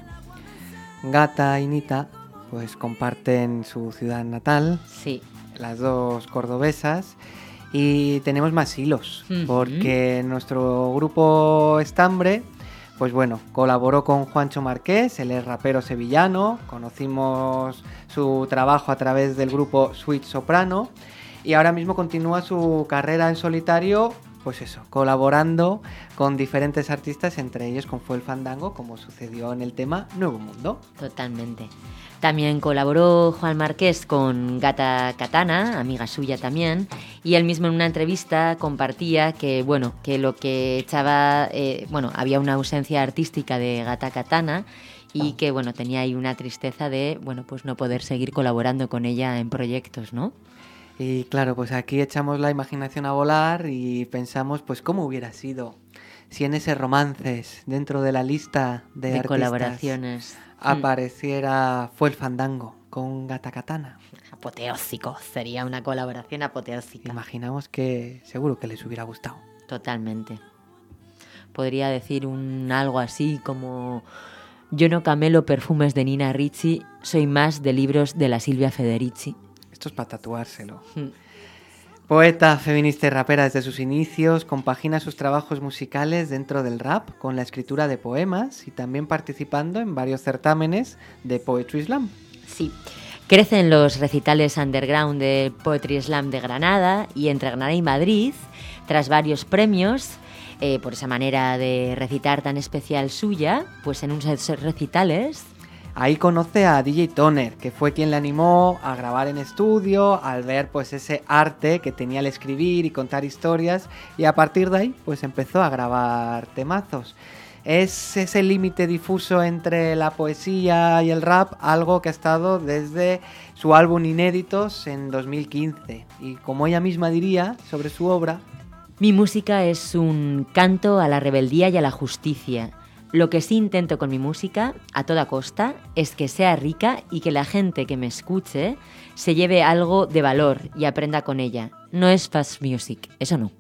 S1: Gata y Nita pues comparten su ciudad natal,
S3: Sí,
S1: las dos cordobesas, y tenemos más hilos, porque nuestro grupo Estambre, pues bueno, colaboró con Juancho Marqués, es rapero sevillano, conocimos su trabajo a través del grupo Sweet Soprano, y ahora mismo continúa su carrera en solitario, pues eso, colaborando con diferentes artistas, entre ellos con Fue el Fandango, como sucedió en el tema Nuevo Mundo.
S3: totalmente. También colaboró Juan Marqués con Gata Katana, amiga suya también, y él mismo en una entrevista compartía que, bueno, que lo que echaba, eh, bueno, había una ausencia artística de Gata Katana y que, bueno, tenía ahí una tristeza de, bueno, pues no poder seguir colaborando con ella en proyectos, ¿no?
S1: Y claro, pues aquí echamos la imaginación a volar y pensamos, pues, cómo hubiera sido si en ese romances, dentro de la lista de,
S3: De,
S1: artistas,
S3: colaboraciones. Mm,
S1: apareciera Fue el Fandango con Gata Katana.
S3: apoteósico, sería una colaboración apoteósica.
S1: Imaginamos que seguro que les hubiera gustado.
S3: Totalmente. Podría decir un algo así como yo no camelo perfumes de Nina Ricci, soy más de libros de la Silvia Federici.
S1: Esto es para tatuárselo.
S3: Mm.
S1: Poeta, feminista y rapera desde sus inicios, compagina sus trabajos musicales dentro del rap con la escritura de poemas y también participando en varios certámenes de Poetry Slam.
S3: Sí. Crece en los recitales underground del Poetry Slam de Granada y entre Granada y Madrid, tras varios premios, eh, por esa manera de recitar tan especial suya, pues en unos recitales
S1: Ahí conoce a DJ Toner, que fue quien le animó a grabar en estudio, al ver pues ese arte que tenía al escribir y contar historias, y a partir de ahí pues empezó a grabar temazos. Es ese límite difuso entre la poesía y el rap, algo que ha estado desde su álbum Inéditos en 2015. Y como ella misma diría sobre su obra,
S3: Mi música es un canto a la rebeldía y a la justicia. Lo que sí intento con mi música, a toda costa, es que sea rica y que la gente que me escuche se lleve algo de valor y aprenda con ella. No es fast music, eso no.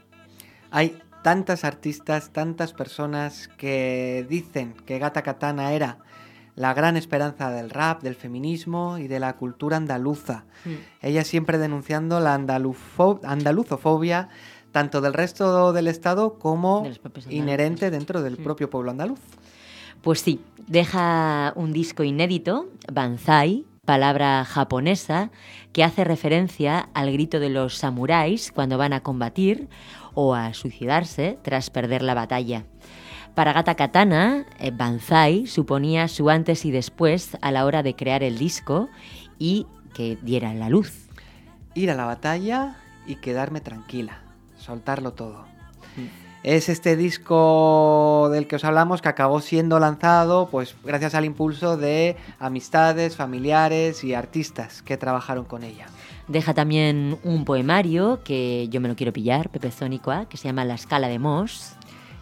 S1: Hay tantas artistas, tantas personas que dicen que Gata Katana era la gran esperanza del rap, del feminismo y de la cultura andaluza. Ella siempre denunciando la andaluzofobia tanto del resto del Estado como
S3: De
S1: inherente dentro del
S3: Mm.
S1: propio pueblo andaluz.
S3: Pues sí, deja un disco inédito, Banzai, palabra japonesa, que hace referencia al grito de los samuráis cuando van a combatir o a suicidarse tras perder la batalla. Para Gata Katana, eh, Banzai suponía su antes y después a la hora de crear el disco y que diera la luz.
S1: Ir a la batalla y quedarme tranquila, soltarlo todo.
S3: Mm.
S1: Es este disco del que os hablamos que acabó siendo lanzado pues gracias al impulso de amistades, familiares y artistas que trabajaron con ella.
S3: Deja también un poemario que yo me lo quiero pillar, Pepe Zónicoa, que se llama La escala de Moss.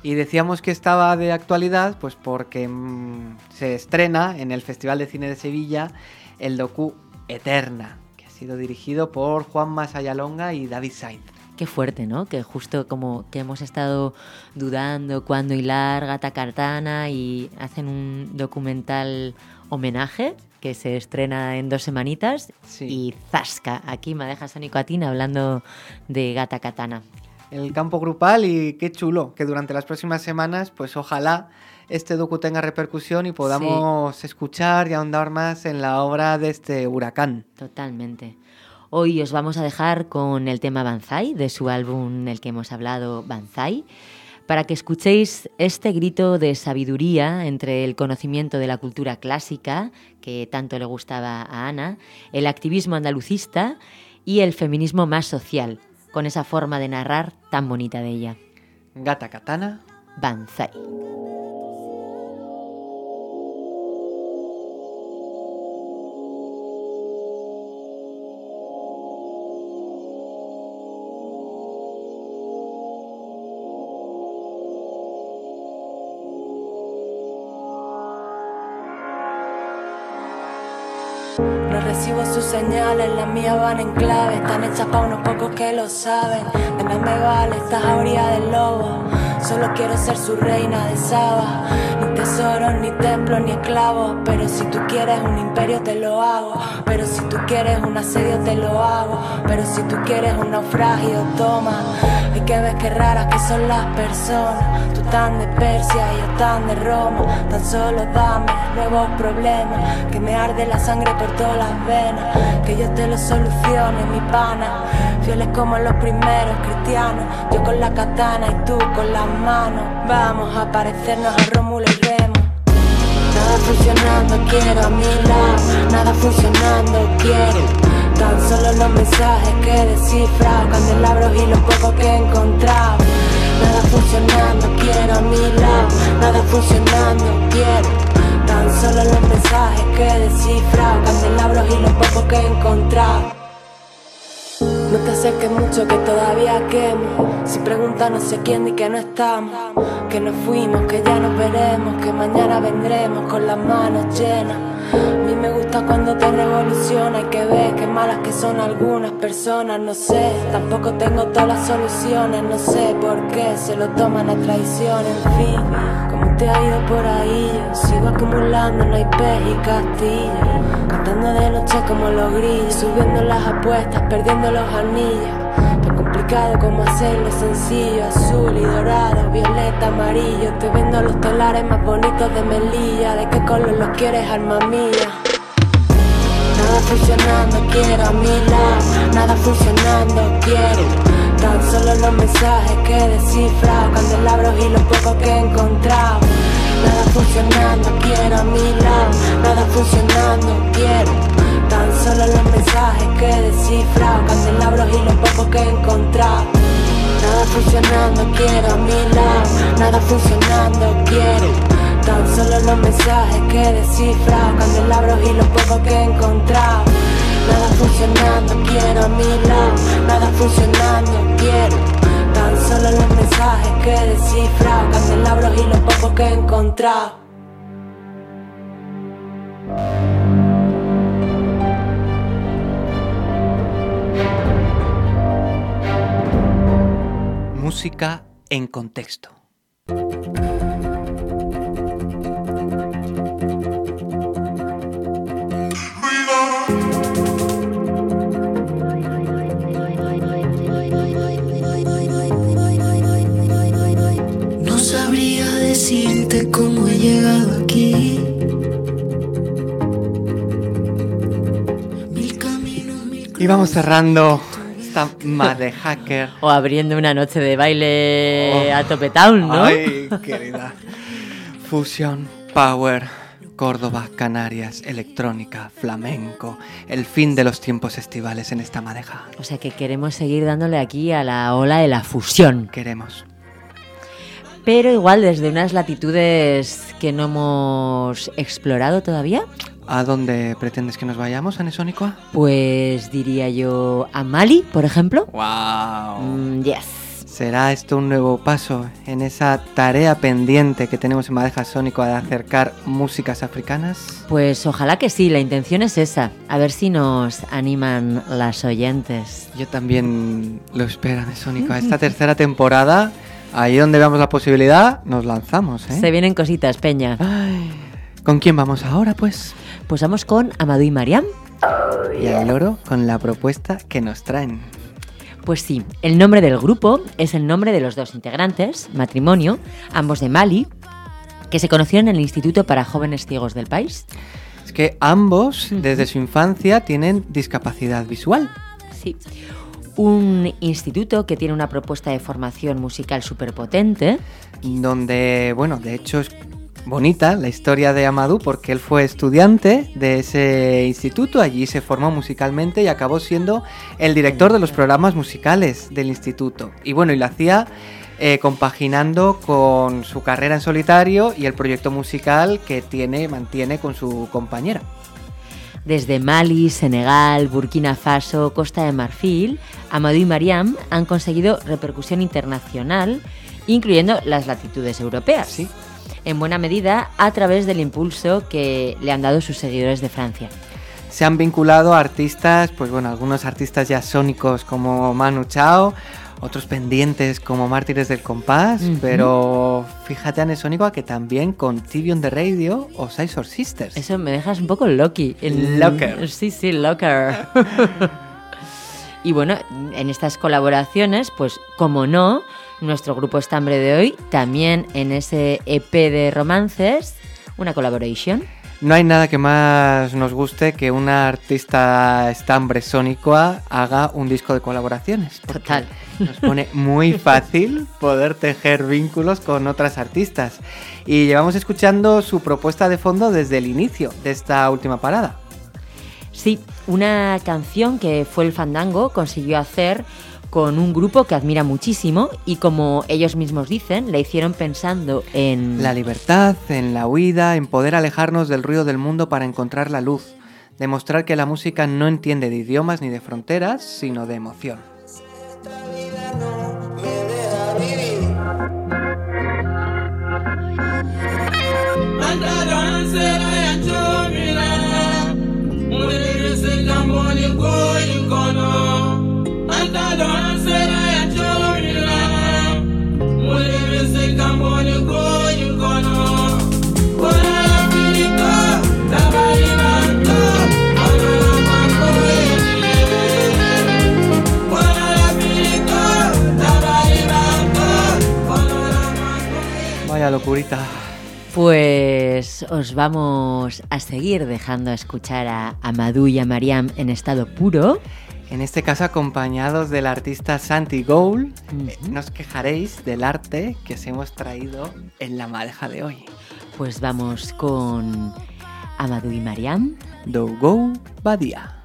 S1: Y decíamos que estaba de actualidad pues porque mm, se estrena en el Festival de Cine de Sevilla el docu Eterna, que ha sido dirigido por Juan Masayalonga y David Sainz.
S3: Qué fuerte, ¿no? Que justo como que hemos estado dudando cuándo hilar Gata Cartana y hacen un documental homenaje que se estrena en dos semanitas
S1: Sí.
S3: y zasca, aquí Madeja Sónico Atina hablando de Gata Katana.
S1: el campo grupal y qué chulo que durante las próximas semanas, pues ojalá este docu tenga repercusión y podamos escuchar y ahondar más en la obra de este huracán.
S3: Totalmente. Hoy os vamos a dejar con el tema Banzai de su álbum el que hemos hablado, Banzai, para que escuchéis este grito de sabiduría entre el conocimiento de la cultura clásica, que tanto le gustaba a Ana, el activismo andalucista y el feminismo más social, con esa forma de narrar tan bonita de ella.
S1: Gata Katana,
S3: Banzai.
S10: Recibo sus señales, las mías van en clave. Están hechas para unos pocos que lo saben. De nada me vale esta jauría del lobo. Solo quiero ser su reina de Saba. Ni tesoros, ni templos, ni esclavos. Pero si tú quieres un imperio, te lo hago. Pero si tú quieres un asedio, te lo hago. Pero si tú quieres un naufragio, toma. Y que ves que raras que son las personas. Tú tan de Persia y yo tan de Roma. Tan solo dame nuevos problemas. Que me arde la sangre por todas las Que yo te lo solucione, mi pana. Fieles como los primeros cristianos. Yo con la katana y tú con las manos. Vamos a parecernos a Rómulo y Remo. Nada funcionando, quiero a mi lado. Nada funcionando, quiero. Tan solo los mensajes que he descifrado, candelabros y los pocos que he encontrado. Nada funcionando, quiero a mi lado. Nada funcionando, quiero. Tan solo los mensajes que he descifrado, candelabros y los pocos que he encontrado. No te acerques mucho que todavía quemo. Si pregunta no sé quién ni que no estamos. Que nos fuimos, que ya nos veremos. Que mañana vendremos con las manos llenas. A mí me gusta cuando te revoluciona y que ves que malas que son algunas personas. No sé, tampoco tengo todas las soluciones. No sé por qué se lo toman a traición. En fin, te ha ido por ahí, yo sigo acumulando naipes y castillos. Cantando de noche como los grillos, subiendo las apuestas, perdiendo los anillos. Tan complicado como hacerlo sencillo, azul y dorado, violeta, amarillo. Te vendo los telares más bonitos de Melilla. ¿De qué color los quieres, alma mía? Nada funcionando, quiero a mi lado. Nada funcionando, quiero. Tan solo los mensajes que he descifrado, candelabros y los pocos que he encontrado. Nada funcionando, quiero a mi lado. Nada funcionando, quiero. Tan solo los mensajes que he descifrado, candelabros y los pocos que he encontrado. Nada funcionando, quiero a mi lado. Nada funcionando, quiero. Tan solo los mensajes que he descifrado, candelabros y los pocos que he encontrado. Nada funcionando, quiero a mi lado. Nada funcionando, quiero. Tan solo los mensajes que he descifrado, candelabros y los pocos que he encontrado.
S1: Música en contexto.
S11: Decirte cómo he llegado aquí. Mil caminos, mil
S1: Y vamos cerrando esta Made Hacker.
S3: O abriendo una noche de baile
S1: Oh.
S3: a Tope Town, ¿no?
S1: Ay, querida. Fusión, power, Córdoba, Canarias, electrónica, flamenco. El fin de los tiempos estivales en esta madeja.
S3: O sea que queremos seguir dándole aquí a la ola de la fusión.
S1: Queremos.
S3: Pero igual desde unas latitudes que no hemos explorado todavía.
S1: ¿A dónde pretendes que nos vayamos, Anesónicoa?
S3: Pues diría yo a Mali, por ejemplo.
S1: ¡Wow!
S3: Mm, yes.
S1: ¿Será esto un nuevo paso en esa tarea pendiente que tenemos en Madeja Sónico de acercar músicas africanas?
S3: Pues ojalá que sí, la intención es esa. A ver si nos animan las oyentes.
S1: Yo también lo espero, Anesónico. A esta tercera temporada, ahí donde veamos la posibilidad, nos lanzamos, ¿eh?
S3: Se vienen cositas, Peña.
S1: Ay, ¿Con quién vamos ahora, pues?
S3: Pues vamos con Amadou y Mariam.
S1: Y al loro con la propuesta que nos traen.
S3: Pues sí, el nombre del grupo es el nombre de los dos integrantes, matrimonio, ambos de Mali, que se conocieron en el Instituto para Jóvenes Ciegos del país.
S1: Es que ambos, desde su infancia, tienen discapacidad visual.
S3: Sí. Un instituto que tiene una propuesta de formación musical súper potente.
S1: donde, bueno, de hecho es bonita la historia de Amadou porque él fue estudiante de ese instituto, allí se formó musicalmente y acabó siendo el director de los programas musicales del instituto. Y bueno, y lo hacía eh, compaginando con su carrera en solitario y el proyecto musical que tiene, mantiene con su compañera.
S3: Desde Mali, Senegal, Burkina Faso, Costa de Marfil, Amadou y Mariam han conseguido repercusión internacional, incluyendo las latitudes europeas.
S1: Sí.
S3: En buena medida a través del impulso que le han dado sus seguidores de Francia.
S1: Se han vinculado artistas, pues bueno, algunos artistas ya sónicos como Manu Chao, otros pendientes como Mártires del Compás,
S3: Ujú.
S1: pero fíjate, Anesónico, que también con TV on the Radio o Sizor Sisters.
S3: Eso me dejas un poco locky. En-
S1: Locker.
S3: Sí, sí, locker. y bueno, en estas colaboraciones, pues como no, nuestro grupo estambre de hoy, también en ese EP de romances, una collaboration.
S1: No hay nada que más nos guste que una artista estambre sónicoa haga un disco de colaboraciones.
S3: Total.
S1: Nos pone muy fácil poder tejer vínculos con otras artistas. Y llevamos escuchando su propuesta de fondo desde el inicio de esta última parada.
S3: Sí, una canción que fue el Fandango consiguió hacer con un grupo que admira muchísimo y como ellos mismos dicen, la hicieron pensando en
S1: La libertad, en la huida, en poder alejarnos del ruido del mundo para encontrar la luz. Demostrar que la música no entiende de idiomas ni de fronteras, sino de emoción. Vaya locurita.
S3: Pues os vamos a seguir dejando escuchar a Amadou y a Mariam en estado puro.
S1: En este caso acompañados del artista Santi Gould, uh
S3: -huh.
S1: Eh, nos quejaréis del arte que os hemos traído en la madeja de hoy.
S3: Pues vamos con Amadou y Mariam.
S12: Dogo Badia.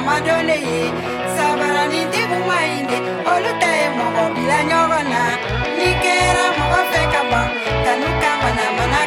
S6: amadole ye. Sabara ni degu mainde olu ta ye mɔgɔ bila ɲɔgɔn na n'i kɛra mɔgɔ fɛ ka ban kanu ka mana mana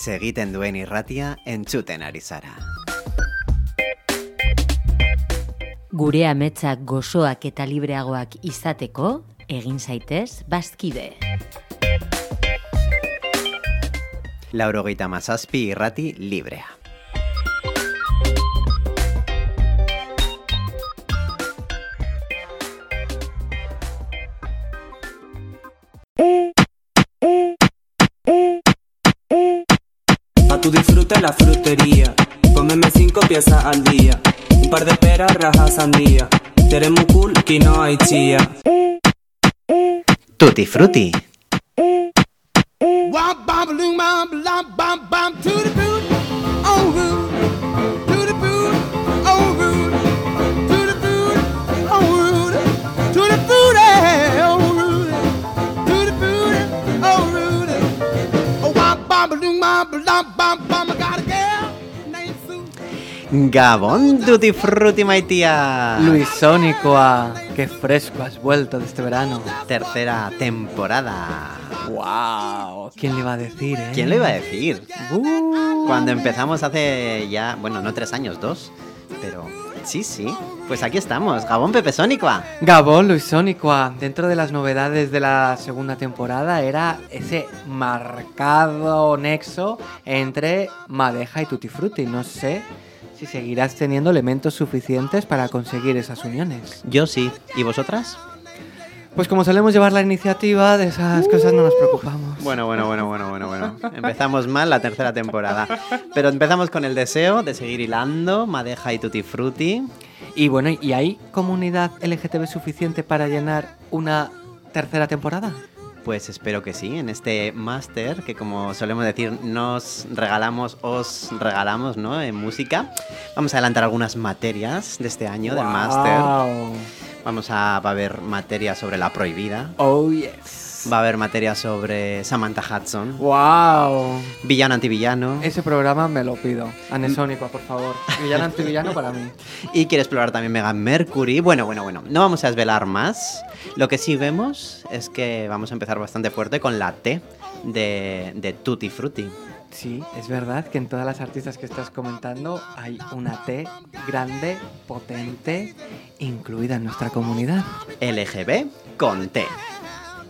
S13: hitz egiten duen irratia entzuten ari zara.
S3: Gure ametsak gozoak eta libreagoak izateko, egin zaitez bazkide.
S13: Laurogeita mazazpi irrati librea.
S14: sandía. Tenemos cool que no hay chía.
S13: Tutti frutti.
S2: Gabón Tutti Frutti Maitia.
S1: Luis Sónicoa, qué fresco has vuelto de este verano.
S2: Tercera temporada.
S1: ¡Wow! ¿Quién le iba a decir, eh?
S2: ¿Quién lo iba a decir?
S1: Uh.
S2: Cuando empezamos hace ya, bueno, no tres años, dos, pero sí, sí. Pues aquí estamos, Gabón Pepe Sónicoa.
S1: Gabón, Luis Sónicoa, dentro de las novedades de la segunda temporada era ese marcado nexo entre Madeja y Tutti Frutti. No sé si seguirás teniendo elementos suficientes para conseguir esas uniones.
S2: Yo sí. ¿Y vosotras?
S1: Pues como solemos llevar la iniciativa, de esas cosas no nos preocupamos.
S2: Bueno, bueno, bueno, bueno, bueno, bueno. Empezamos mal la tercera temporada. Pero empezamos con el deseo de seguir hilando Madeja y Tutti Frutti.
S1: Y bueno, ¿y hay comunidad LGTB suficiente para llenar una tercera temporada?
S2: Pues espero que sí, en este máster que como solemos decir nos regalamos, os regalamos, ¿no? En música. Vamos a adelantar algunas materias de este año del máster. Vamos a, va a haber materia sobre la prohibida.
S1: Oh, yes.
S2: Va a haber materia sobre Samantha Hudson.
S1: Wow.
S2: Villano antivillano.
S1: Ese programa me lo pido. Anesónico, por favor. Villano antivillano para mí.
S2: Y quiere explorar también Mega Mercury. Bueno, bueno, bueno. No vamos a desvelar más. Lo que sí vemos es que vamos a empezar bastante fuerte con la T de, de Tutti Frutti.
S1: Sí, es verdad que en todas las artistas que estás comentando hay una T grande, potente, incluida en nuestra comunidad.
S2: LGB con T.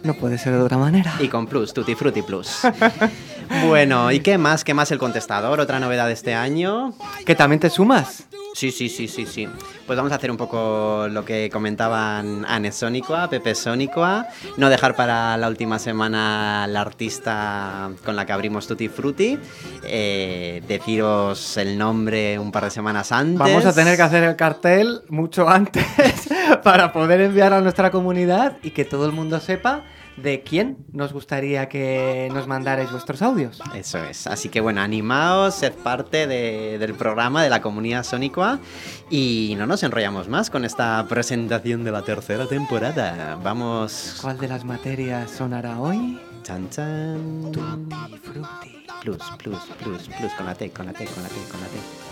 S1: No puede ser de otra manera.
S2: Y con Plus, Tutti Frutti Plus. bueno, ¿y qué más? ¿Qué más el contestador? Otra novedad de este año.
S1: ¿Que también te sumas?
S2: Sí, sí, sí, sí, sí. Pues vamos a hacer un poco lo que comentaban Anne Sónicoa, Pepe Sónicoa. No dejar para la última semana la artista con la que abrimos Tutti Frutti. Eh, deciros el nombre un par de semanas antes.
S1: Vamos a tener que hacer el cartel mucho antes para poder enviar a nuestra comunidad y que todo el mundo sepa de quién nos gustaría que nos mandarais vuestros audios.
S2: Eso es. Así que bueno, animaos, sed parte de- del programa de la comunidad Sónicoa y no nos enrollamos más con esta presentación de la tercera temporada. Vamos.
S1: ¿Cuál de las materias sonará hoy?
S2: Chan chan.
S1: Tutti Frutti.
S2: Plus, plus, plus, plus, con la T, con la T, con la T, con la T.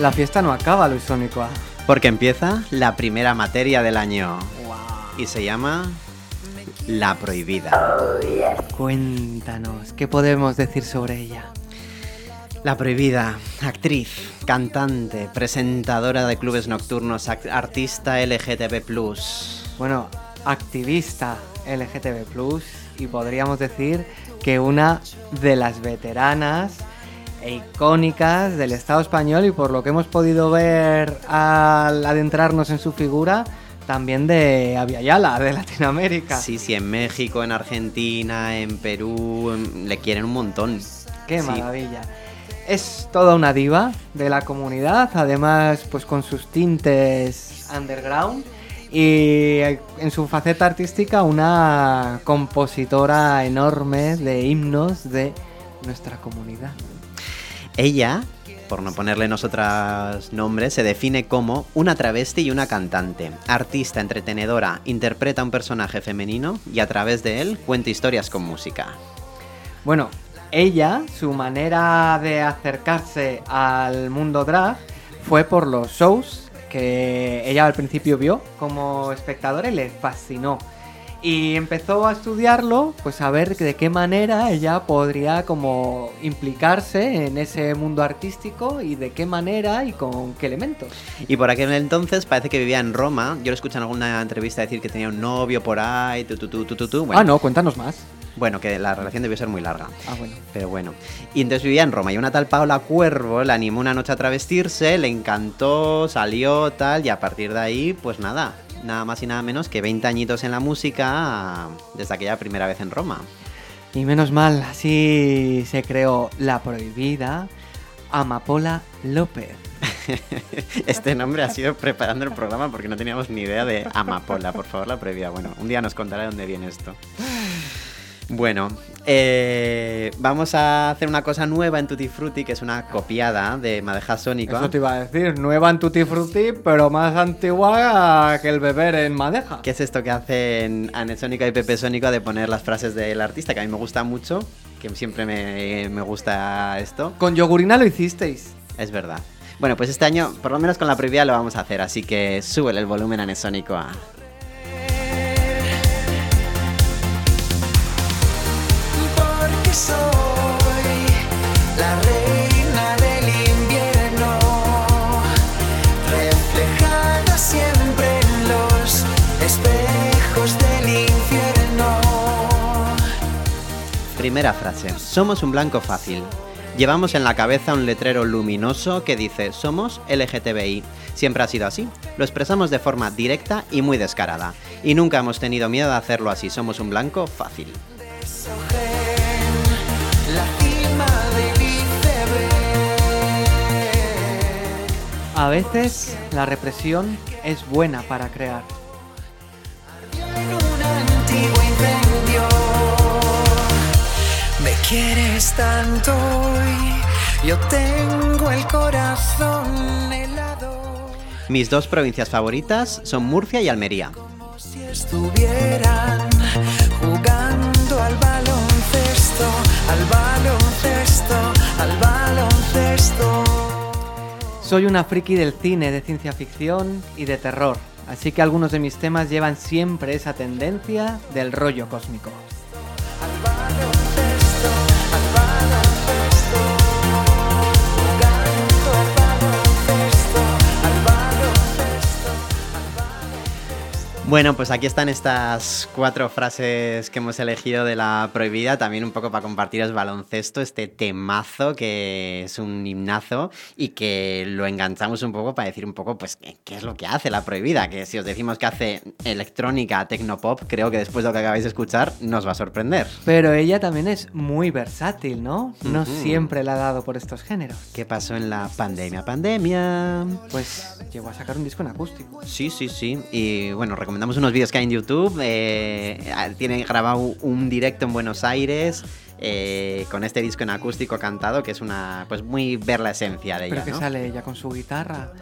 S1: La fiesta no acaba, Luis Sónicoa.
S2: Porque empieza la primera materia del año. Y se llama La Prohibida.
S1: Cuéntanos, ¿qué podemos decir sobre ella?
S2: La Prohibida, actriz, cantante, presentadora de clubes nocturnos, artista LGTB+.
S1: Bueno, activista LGTB+, y podríamos decir que una de las veteranas e icónicas del Estado español y por lo que hemos podido ver al adentrarnos en su figura, también de Aviala, de Latinoamérica.
S2: Sí, sí, en México, en Argentina, en Perú, le quieren un montón.
S1: ¡Qué
S2: Sí.
S1: maravilla! Es toda una diva de la comunidad, además pues con sus tintes underground y en su faceta artística una compositora enorme de himnos de nuestra comunidad.
S2: Ella, por no ponerle nosotras nombres, se define como una travesti y una cantante. Artista, entretenedora, interpreta un personaje femenino y a través de él cuenta historias con música.
S1: Bueno, ella, su manera de acercarse al mundo drag fue por los shows que ella al principio vio como espectadora y le fascinó. Y empezó a estudiarlo, pues a ver de qué manera ella podría como implicarse en ese mundo artístico y de qué manera y con qué elementos.
S2: Y por aquel entonces parece que vivía en Roma. Yo lo escuché en alguna entrevista decir que tenía un novio por ahí, tu, tu, tu, tu, tu. Bueno,
S1: Ah, no, cuéntanos más.
S2: Bueno, que la relación debió ser muy larga.
S1: Ah, bueno.
S2: Pero bueno. Y entonces vivía en Roma y una tal Paola Cuervo la animó una noche a travestirse, le encantó, salió tal y a partir de ahí, pues nada, nada más y nada menos que 20 añitos en la música desde aquella primera vez en Roma.
S1: Y menos mal, así se creó La Prohibida, Amapola López.
S2: Este nombre ha sido preparando el programa porque no teníamos ni idea de Amapola. Por favor, la previa. Bueno, un día nos contará de dónde viene esto. Bueno, eh, vamos a hacer una cosa nueva en Tutti Frutti, que es una copiada de Madeja Sónica.
S1: Eso te iba a decir, nueva en Tutti Frutti, pero más antigua que el beber en madeja.
S2: ¿Qué es esto que hacen Anet Sónica y Pepe Sónica de poner las frases del artista? Que a mí me gusta mucho, que siempre me, me gusta esto.
S1: Con yogurina lo hicisteis.
S2: Es verdad. Bueno, pues este año, por lo menos con la previa, lo vamos a hacer, así que súbele el volumen a Nesónico a... Primera frase. Somos un blanco fácil. Llevamos en la cabeza un letrero luminoso que dice Somos LGTBI. Siempre ha sido así. Lo expresamos de forma directa y muy descarada. Y nunca hemos tenido miedo de hacerlo así. Somos un blanco fácil.
S1: A veces la represión es buena para crear.
S11: Quieres tanto y yo tengo el corazón helado.
S2: Mis dos provincias favoritas son Murcia y Almería.
S11: Si estuvieran jugando al baloncesto, al baloncesto, al baloncesto.
S1: Soy una friki del cine, de ciencia ficción y de terror, así que algunos de mis temas llevan siempre esa tendencia del rollo cósmico.
S2: Bueno, pues aquí están estas cuatro frases que hemos elegido de la prohibida, también un poco para compartiros baloncesto, este temazo que es un himnazo y que lo enganchamos un poco para decir un poco, pues, qué, qué es lo que hace la prohibida, que si os decimos que hace electrónica, tecnopop, creo que después de lo que acabáis de escuchar nos va a sorprender.
S1: Pero ella también es muy versátil, ¿no? No siempre la ha dado por estos géneros.
S2: ¿Qué pasó en la pandemia? Pandemia.
S1: Pues llegó a sacar un disco en acústico.
S2: Sí, sí, sí. Y bueno, recomendamos unos vídeos que hay en YouTube. Eh, tiene grabado un directo en Buenos Aires eh, con este disco en acústico cantado, que es una. Pues muy ver la esencia de
S1: Pero
S2: ella.
S1: que
S2: ¿no?
S1: sale ella con su guitarra,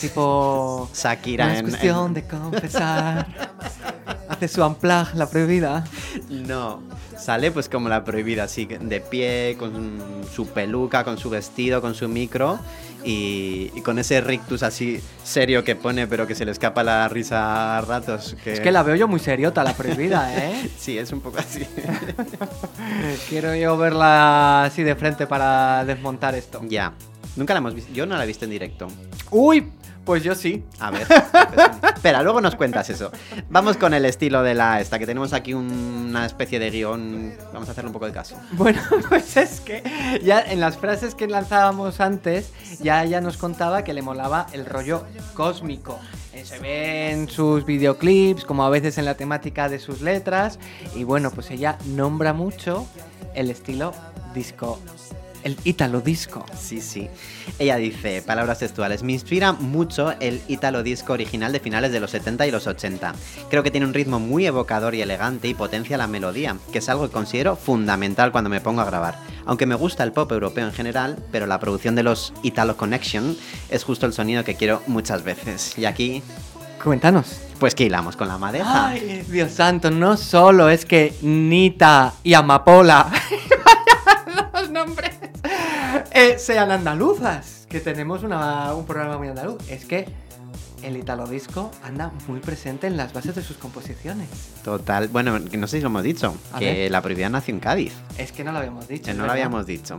S1: tipo...
S2: Shakira
S1: No es cuestión
S2: en-
S1: de confesar. Hace su unplug, la prohibida.
S2: No, sale pues como la prohibida, así de pie, con su peluca, con su vestido, con su micro y, y con ese rictus así serio que pone, pero que se le escapa la risa a ratos. Que...
S1: Es que la veo yo muy seriota, la prohibida, ¿eh?
S2: Sí, es un poco así.
S1: Quiero yo verla así de frente para desmontar esto.
S2: Ya. Nunca la hemos visto. Yo no la he visto en directo.
S1: Uy, pues yo sí.
S2: A ver. Espera, luego nos cuentas eso. Vamos con el estilo de la esta, que tenemos aquí un- una especie de guion. Vamos a hacerle un poco de caso.
S1: Bueno, pues es que ya en las frases que lanzábamos antes, ya ella nos contaba que le molaba el rollo cósmico. Eh, Se ve en sus videoclips, como a veces en la temática de sus letras. Y bueno, pues ella nombra mucho el estilo disco. El ítalo disco.
S2: Sí, sí. Ella dice, palabras textuales, me inspira mucho el Italo disco original de finales de los 70 y los 80. Creo que tiene un ritmo muy evocador y elegante y potencia la melodía, que es algo que considero fundamental cuando me pongo a grabar. Aunque me gusta el pop europeo en general, pero la producción de los Italo Connection es justo el sonido que quiero muchas veces. Y aquí,
S1: Cuéntanos.
S2: pues que hilamos con la madeja.
S1: Ay, Dios santo, no solo es que Nita y Amapola, los nombres, eh, sean andaluzas, que tenemos una- un programa muy andaluz, es que el Italo Disco anda muy presente en las bases de sus composiciones.
S2: Total. Bueno, que no sé si lo hemos dicho,
S1: A
S2: que
S1: ver.
S2: la prohibida nació en Cádiz.
S1: Es que no lo habíamos dicho.
S2: Que no lo habíamos dicho.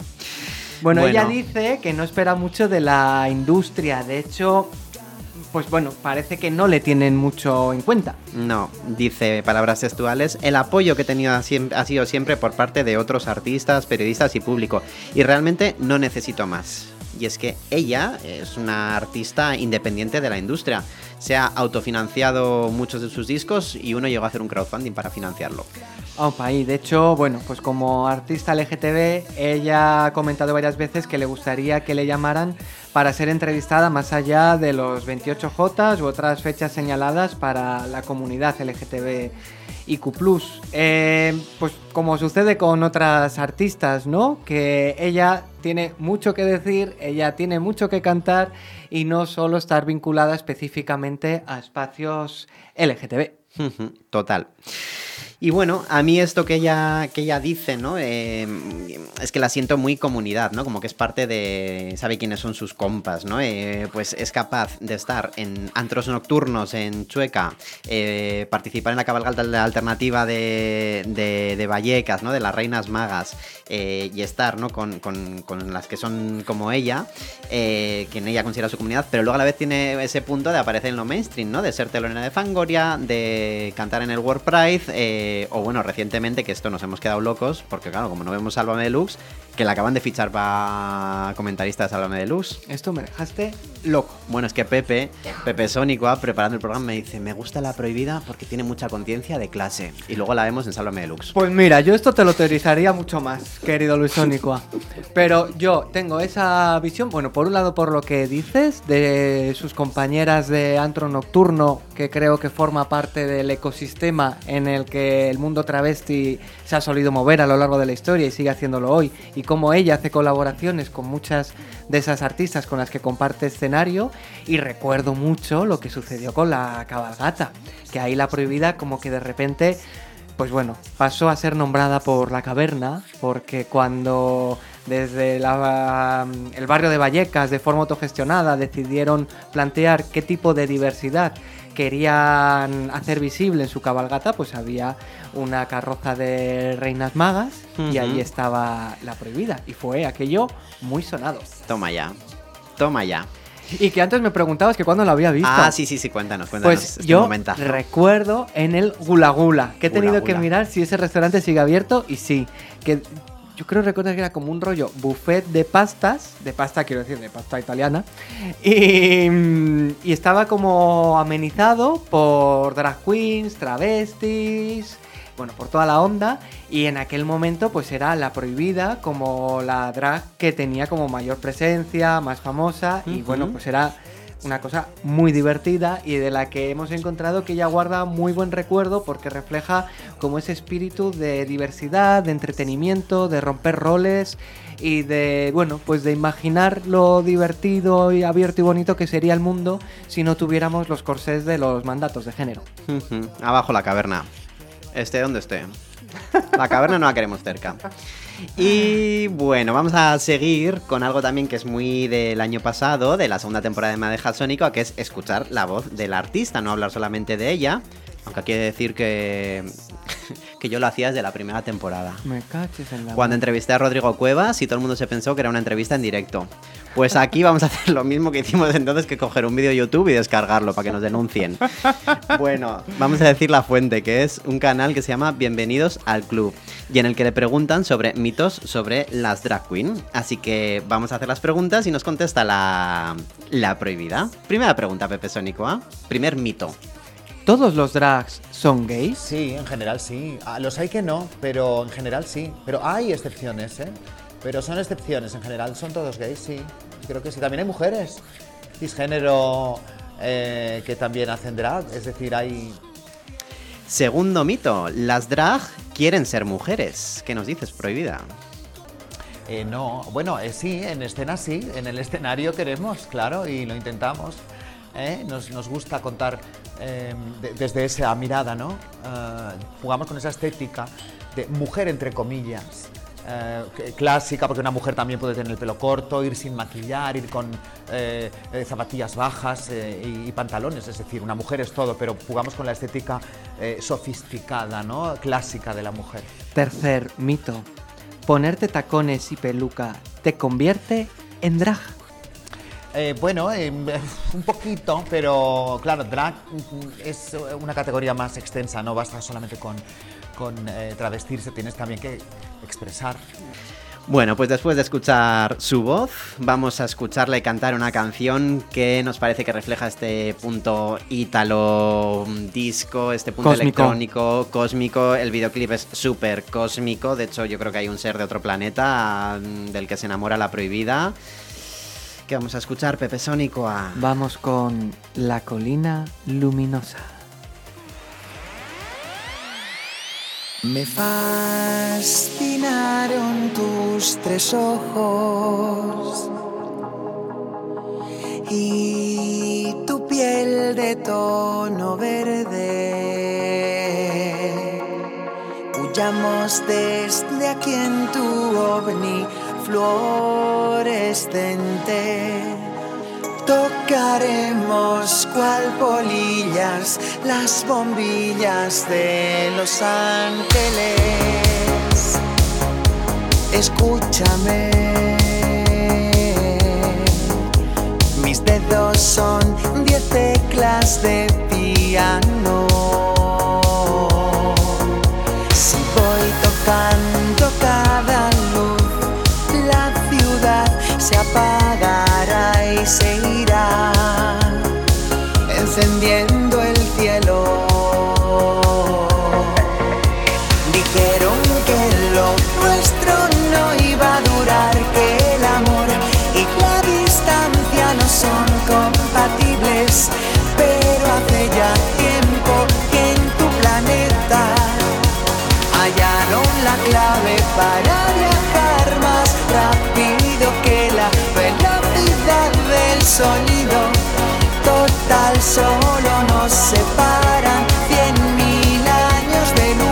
S1: Bueno, ella
S2: Bueno.
S1: dice que no espera mucho de la industria, de hecho, pues bueno, parece que no le tienen mucho en cuenta.
S2: No, dice palabras textuales, el apoyo que he tenido ha, siem- ha sido siempre por parte de otros artistas, periodistas y público, y realmente no necesito más. Y es que ella es una artista independiente de la industria. Se ha autofinanciado muchos de sus discos y uno llegó a hacer un crowdfunding para financiarlo.
S1: Opa, y de hecho, bueno, pues como artista LGTB, ella ha comentado varias veces que le gustaría que le llamaran para ser entrevistada más allá de los 28J u otras fechas señaladas para la comunidad LGTB IQ+. Eh, pues como sucede con otras artistas, ¿no? Que ella tiene mucho que decir, ella tiene mucho que cantar y no solo estar vinculada específicamente a espacios LGTB.
S2: Total. Y bueno, a mí esto que ella, que ella dice, ¿no? Eh, es que la siento muy comunidad, ¿no? Como que es parte de... sabe quiénes son sus compas, ¿no? Eh, pues es capaz de estar en antros nocturnos en Chueca, eh, participar en la cabalgata alternativa de, de, de Vallecas, ¿no? De las reinas magas, eh, y estar, ¿no? Con, con- con las que son como ella, eh, quien ella considera su comunidad, pero luego a la vez tiene ese punto de aparecer en lo mainstream, ¿no? De ser telonera de Fangoria, de cantar en el World Pride, eh, o bueno, recientemente, que esto nos hemos quedado locos, porque claro, como no vemos Sálvame Deluxe, que la acaban de fichar para comentarista de Sálvame Deluxe.
S1: Esto me dejaste loco.
S2: Bueno, es que Pepe, Pepe Sónico, ah, preparando el programa, me dice, me gusta la prohibida porque tiene mucha conciencia de clase. Y luego la vemos en Sálvame Deluxe.
S1: Pues mira, yo esto te lo teorizaría mucho más, querido Luis Ónicoa. Pero yo tengo esa visión, bueno, por un lado por lo que dices, de sus compañeras de antro nocturno, que creo que forma parte del ecosistema en el que el mundo travesti se ha solido mover a lo largo de la historia y sigue haciéndolo hoy, y cómo ella hace colaboraciones con muchas de esas artistas con las que comparte escenario, y recuerdo mucho lo que sucedió con la cabalgata, que ahí la prohibida como que de repente pues bueno, pasó a ser nombrada por la caverna, porque cuando desde la- el barrio de Vallecas, de forma autogestionada, decidieron plantear qué tipo de diversidad querían hacer visible en su cabalgata, pues había una carroza de reinas magas y ahí estaba la prohibida. Y fue aquello muy sonado.
S2: Toma ya. Toma ya.
S1: Y que antes me preguntabas que cuándo lo había visto.
S2: Ah, sí, sí, sí, cuéntanos, cuéntanos.
S1: Pues
S2: este
S1: yo
S2: momentazo.
S1: recuerdo en el Gula Gula, que he
S2: Gula
S1: tenido que mirar si ese restaurante sigue abierto y sí, que yo creo recordar que era como un rollo buffet de pastas, de pasta quiero decir, de pasta italiana, y, y estaba como amenizado por drag queens, travestis, bueno, por toda la onda, y en aquel momento pues era la prohibida como la drag que tenía como mayor presencia, más famosa, y bueno, pues era una cosa muy divertida y de la que hemos encontrado que ella guarda muy buen recuerdo porque refleja como ese espíritu de diversidad, de entretenimiento, de romper roles y de, bueno, pues de imaginar lo divertido y abierto y bonito que sería el mundo si no tuviéramos los corsés de los mandatos de género.
S2: Abajo la caverna. Esté donde esté. La caverna no la queremos cerca. Y bueno, vamos a seguir con algo también que es muy del año pasado, de la segunda temporada de Madeja Sónico, que es escuchar la voz del artista, no hablar solamente de ella. Aunque quiere decir que, que yo lo hacía desde la primera temporada.
S1: Me caches en la
S2: Cuando entrevisté a Rodrigo Cuevas y todo el mundo se pensó que era una entrevista en directo. Pues aquí vamos a hacer lo mismo que hicimos entonces, que coger un vídeo de YouTube y descargarlo para que nos denuncien. Bueno, vamos a decir la fuente, que es un canal que se llama Bienvenidos al Club, y en el que le preguntan sobre mitos sobre las drag queen. Así que vamos a hacer las preguntas y nos contesta la, la prohibida. Primera pregunta, Pepe Sónico, ¿ah? Primer mito.
S1: ¿Todos los drags son gays?
S15: Sí, en general sí. Ah, Los hay que no, pero en general sí. Pero hay excepciones, ¿eh? Pero son excepciones, en general son todos gays, sí. Creo que sí. También hay mujeres cisgénero eh, que también hacen drag, es decir, hay...
S2: Segundo mito, las drag quieren ser mujeres. ¿Qué nos dices, prohibida?
S15: Eh, no, bueno, eh, sí, en escena sí, en el escenario queremos, claro, y lo intentamos. ¿Eh? Nos, nos gusta contar eh, de- desde esa mirada, ¿no? Eh, jugamos con esa estética de mujer entre comillas. clásica, porque una mujer también puede tener el pelo corto, ir sin maquillar, ir con zapatillas bajas y, y pantalones, es decir, una mujer es todo, pero jugamos con la estética sofisticada, ¿no? Clásica de la mujer.
S1: Tercer mito. Ponerte tacones y peluca te convierte en drag.
S15: Eh, bueno, eh, un poquito, pero claro, drag es una categoría más extensa, no basta solamente con, con eh, travestirse, tienes también que expresar.
S2: Bueno, pues después de escuchar su voz, vamos a escucharle cantar una canción que nos parece que refleja este punto ítalo disco, este punto
S1: Cósmico.
S2: electrónico, cósmico. El videoclip es súper cósmico. De hecho, yo creo que hay un ser de otro planeta mm, del que se enamora la prohibida. ¿Qué vamos a escuchar, Pepe Sónico? A...
S1: Vamos con La colina luminosa.
S11: Me fascinaron tus tres ojos y tu piel de tono verde. Huyamos desde aquí en tu ovni fluorescente. Tocaremos cual polillas las bombillas de Los Ángeles. Escúchame. Mis dedos son diez teclas de piano. Se apagará y se irá encendiendo el cielo. Dijeron que lo nuestro no iba a durar, que el amor y la distancia no son compatibles, pero hace ya tiempo que en tu planeta hallaron la clave para sonido. Total, solo nos separan cien mil años de luz.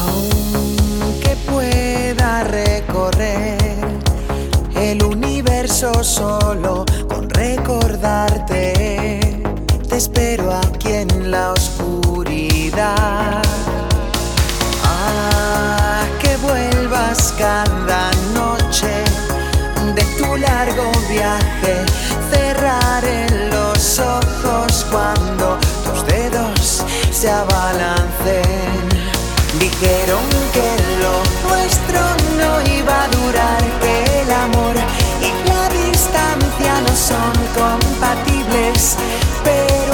S11: Aunque pueda recorrer el universo solo espero aquí en la oscuridad. Ah, que vuelvas cada noche de tu largo viaje, cerraré los ojos cuando tus dedos se abalancen. Dijeron que lo nuestro no iba a durar, que el amor y la distancia no son compatibles, pero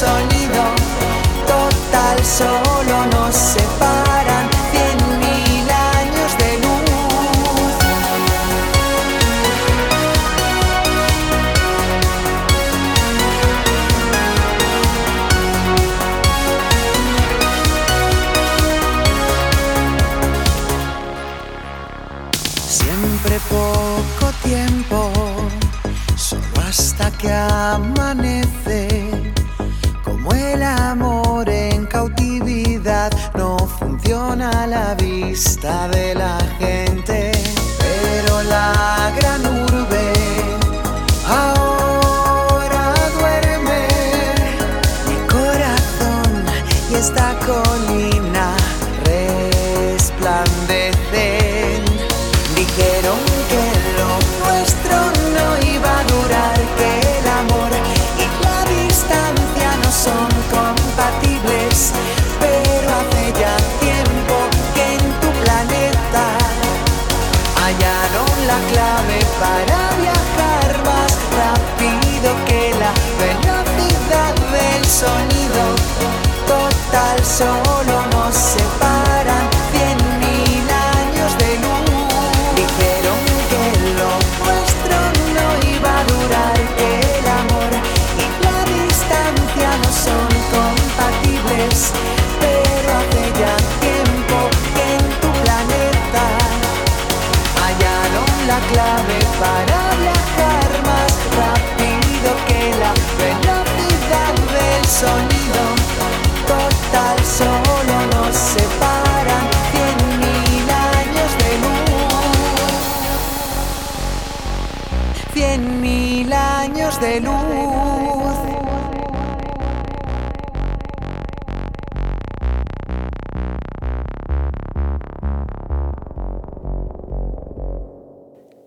S11: del vista de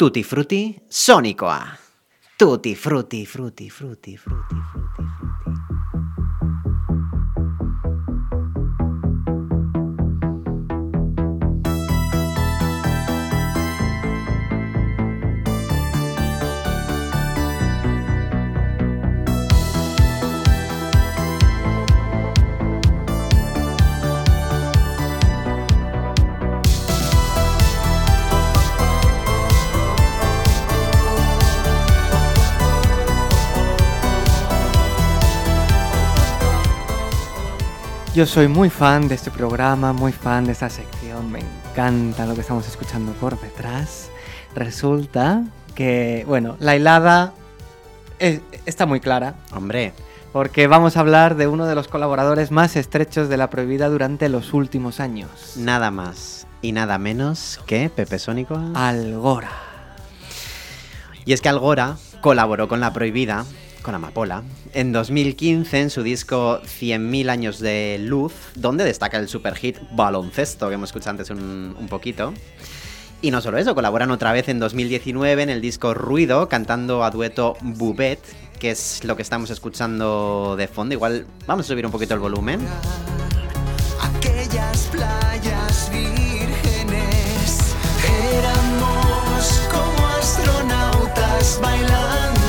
S2: Tutti frutti, Sonicoa. Tutti frutti, frutti, frutti, frutti, frutti, frutti.
S1: Yo soy muy fan de este programa, muy fan de esta sección, me encanta lo que estamos escuchando por detrás. Resulta que, bueno, la hilada es- está muy clara.
S2: Hombre.
S1: Porque vamos a hablar de uno de los colaboradores más estrechos de la prohibida durante los últimos años.
S2: Nada más y nada menos que Pepe Sónico.
S1: Algora.
S2: Y es que Algora colaboró con La Prohibida, con Amapola, en 2015 en su disco 100.000 años de luz, donde destaca el superhit Baloncesto, que hemos escuchado antes un, poquito. Y no solo eso, colaboran otra vez en 2019 en el disco Ruido, cantando a dueto Bubet, que es lo que estamos escuchando de fondo. Igual vamos a subir un poquito el volumen.
S11: Aquellas playas vírgenes éramos como astronautas bailando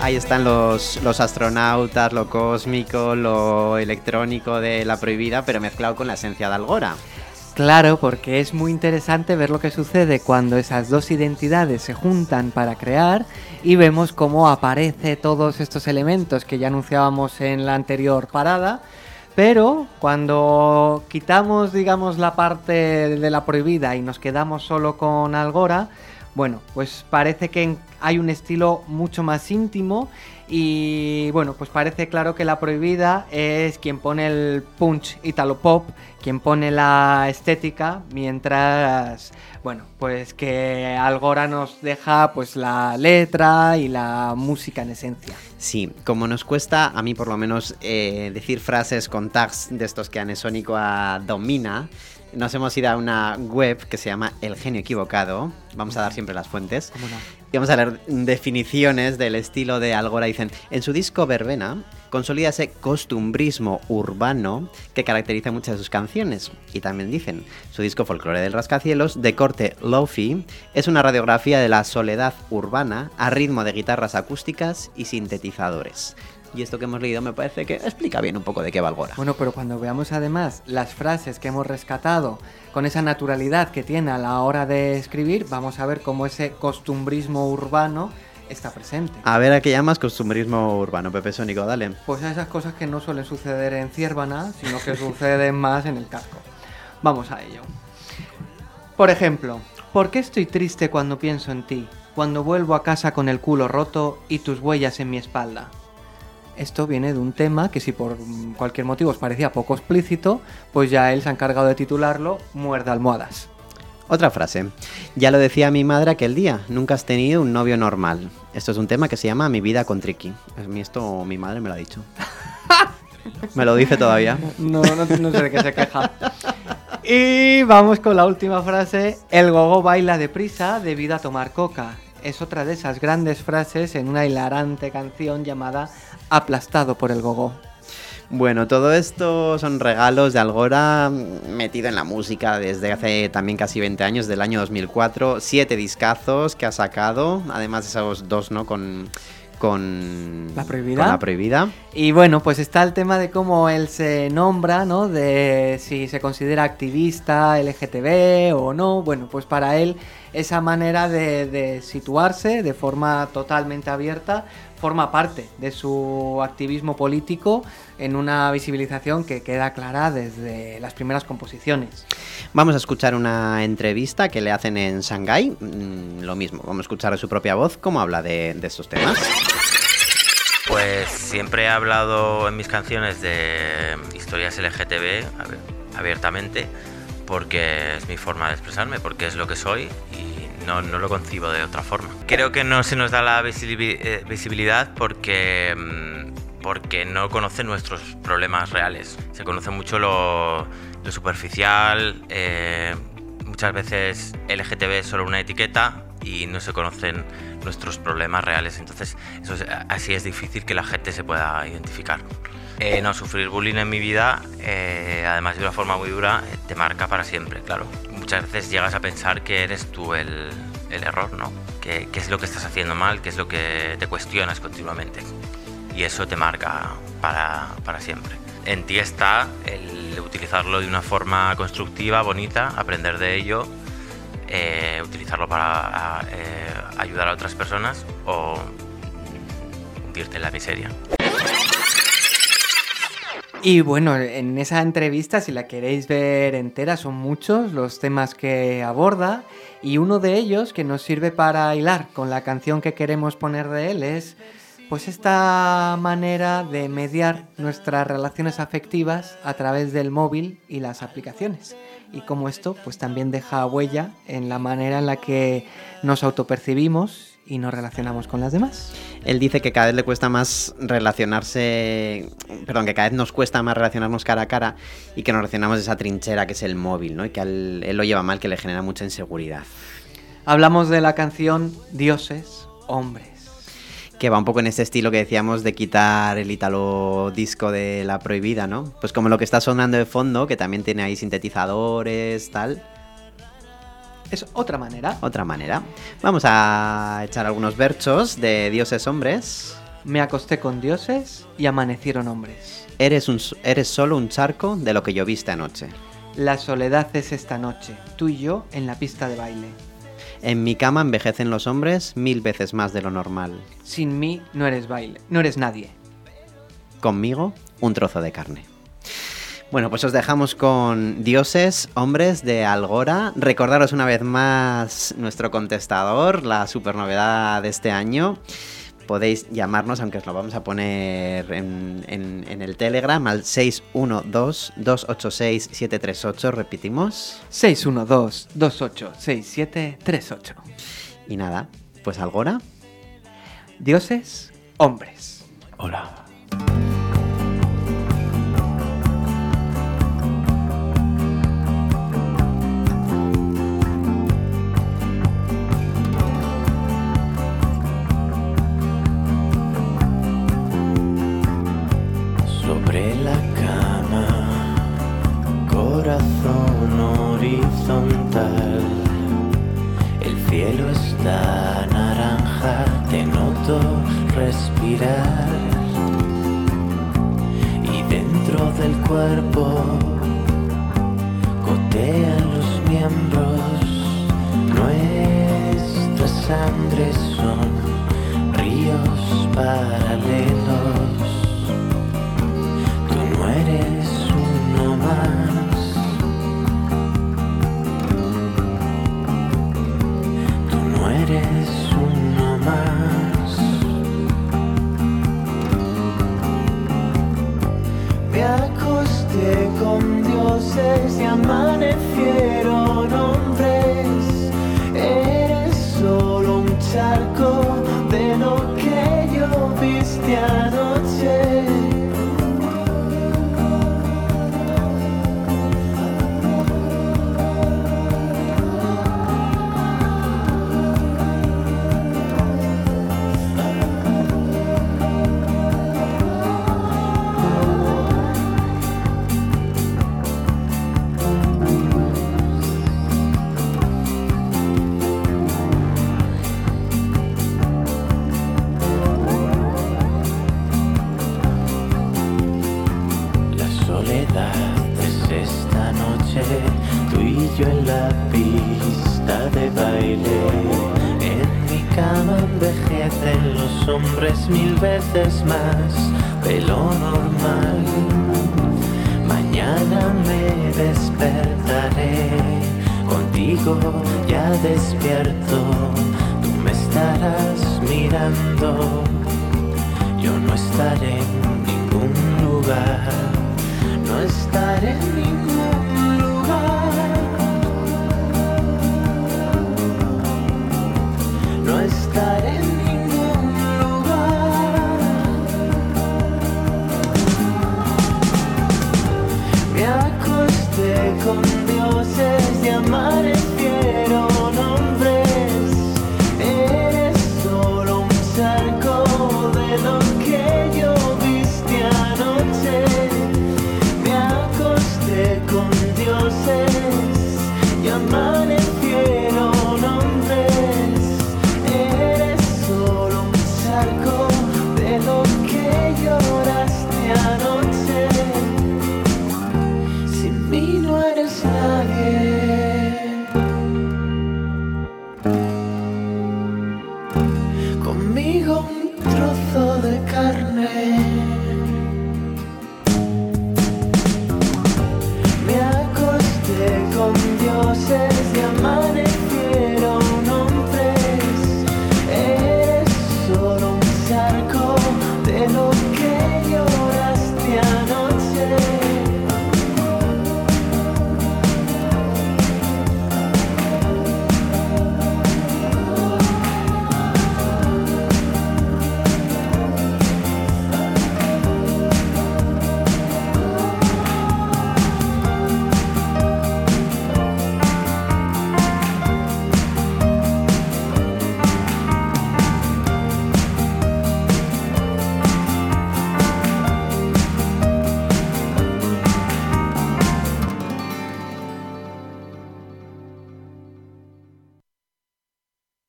S2: Ahí están los, los astronautas, lo cósmico, lo electrónico de La Prohibida, pero mezclado con la esencia de Algora.
S1: Claro, porque es muy interesante ver lo que sucede cuando esas dos identidades se juntan para crear y vemos cómo aparece todos estos elementos que ya anunciábamos en la anterior parada. Pero cuando quitamos, digamos, la parte de la prohibida y nos quedamos solo con Algora, bueno, pues parece que hay un estilo mucho más íntimo y bueno, pues parece claro que la prohibida es quien pone el punch italo pop, quien pone la estética, mientras bueno, pues que Algora nos deja pues la letra y la música en esencia.
S2: Sí, como nos cuesta, a mí por lo menos, eh, decir frases con tags de estos que Anesónico domina, nos hemos ido a una web que se llama El Genio Equivocado. Vamos a dar siempre las fuentes. Y vamos a leer definiciones del estilo de Algora. Dicen, en su disco Verbena consolida ese costumbrismo urbano que caracteriza muchas de sus canciones. Y también dicen, su disco Folclore del Rascacielos, de corte lofi, es una radiografía de la soledad urbana a ritmo de guitarras acústicas y sintetizadores. Y esto que hemos leído me parece que explica bien un poco de qué va Algora.
S1: Bueno, pero cuando veamos además las frases que hemos rescatado con esa naturalidad que tiene a la hora de escribir, vamos a ver cómo ese costumbrismo urbano está presente.
S2: A ver a qué llamas costumbrismo urbano, Pepe Sónico, dale.
S1: Pues a esas cosas que no suelen suceder en Ciervana, sino que suceden más en el casco. Vamos a ello. Por ejemplo, ¿por qué estoy triste cuando pienso en ti? Cuando vuelvo a casa con el culo roto y tus huellas en mi espalda. Esto viene de un tema que si por cualquier motivo os parecía poco explícito, pues ya él se ha encargado de titularlo Muerde almohadas.
S2: Otra frase. Ya lo decía mi madre aquel día, nunca has tenido un novio normal. Esto es un tema que se llama Mi vida con Tricky. A mí esto mi madre me lo ha dicho. me lo dice todavía.
S1: No, no, no sé de qué se queja. Y vamos con la última frase. El gogo baila deprisa debido a tomar coca. Es otra de esas grandes frases en una hilarante canción llamada Aplastado por el gogo.
S2: Bueno, todo esto son regalos de Algora mm, metido en la música desde hace también casi 20 años, del año 2004. Siete discazos que ha sacado, además de esos dos, ¿no? Con, con
S1: La prohibida.
S2: con la prohibida.
S1: Y bueno, pues está el tema de cómo él se nombra, ¿no? De si se considera activista LGTB o no. Bueno, pues para él esa manera de, de situarse de forma totalmente abierta forma parte de su activismo político en una visibilización que queda clara desde las primeras composiciones.
S2: Vamos a escuchar una entrevista que le hacen en Shanghái. Mm, lo mismo, vamos a escuchar de su propia voz cómo habla de, de estos temas.
S16: Pues siempre he hablado en mis canciones de historias LGTB abiertamente porque es mi forma de expresarme, porque es lo que soy y No, no lo concibo de otra forma. Creo que no se nos da la eh, visibilidad porque, mm, porque no conoce nuestros problemas reales. Se conoce mucho lo, lo superficial, eh, muchas veces LGTB es solo una etiqueta y no se conocen nuestros problemas reales. Entonces, eso es- así es difícil que la gente se pueda identificar. Eh, no, sufrir bullying en mi vida, eh, además de una forma muy dura, te marca para siempre, claro. Muchas veces llegas a pensar que eres tú el, el error, ¿no? Que, qué es lo que estás haciendo mal, qué es lo que te cuestionas continuamente. Y eso te marca para, para siempre. En ti está el utilizarlo de una forma constructiva, bonita, aprender de ello, eh, utilizarlo para eh, ayudar a otras personas o hundirte en la miseria.
S1: Y bueno, en esa entrevista, si la queréis ver entera, son muchos los temas que aborda y uno de ellos que nos sirve para hilar con la canción que queremos poner de él es pues esta manera de mediar nuestras relaciones afectivas a través del móvil y las aplicaciones. Y como esto pues también deja huella en la manera en la que nos autopercibimos y nos relacionamos con las demás.
S2: Él dice que cada vez le cuesta más relacionarse, perdón, que cada vez nos cuesta más relacionarnos cara a cara y que nos relacionamos de esa trinchera que es el móvil, ¿no? Y que al- él lo lleva mal, que le genera mucha inseguridad.
S1: Hablamos de la canción Dioses, Hombres.
S2: Que va un poco en ese estilo que decíamos de quitar el italo disco de la prohibida, ¿no? Pues como lo que está sonando de fondo, que también tiene ahí sintetizadores, tal.
S1: Es otra manera.
S2: Otra manera. Vamos a echar algunos versos de dioses hombres.
S1: Me acosté con dioses y amanecieron hombres.
S2: Eres, un, eres solo un charco de lo que yo viste anoche.
S1: La soledad es esta noche, tú y yo en la pista de baile.
S2: En mi cama envejecen los hombres mil veces más de lo normal.
S1: Sin mí no eres baile, no eres nadie.
S2: Conmigo, un trozo de carne. Bueno, pues os dejamos con Dioses, Hombres de Algora. Recordaros una vez más nuestro contestador, la super novedad de este año. Podéis llamarnos, aunque os lo vamos a poner en, en- en el Telegram, al 612-286-738. Repetimos.
S1: 612-286738.
S2: Y nada, pues Algora.
S1: Dioses, hombres.
S4: Hola.
S17: Mil veces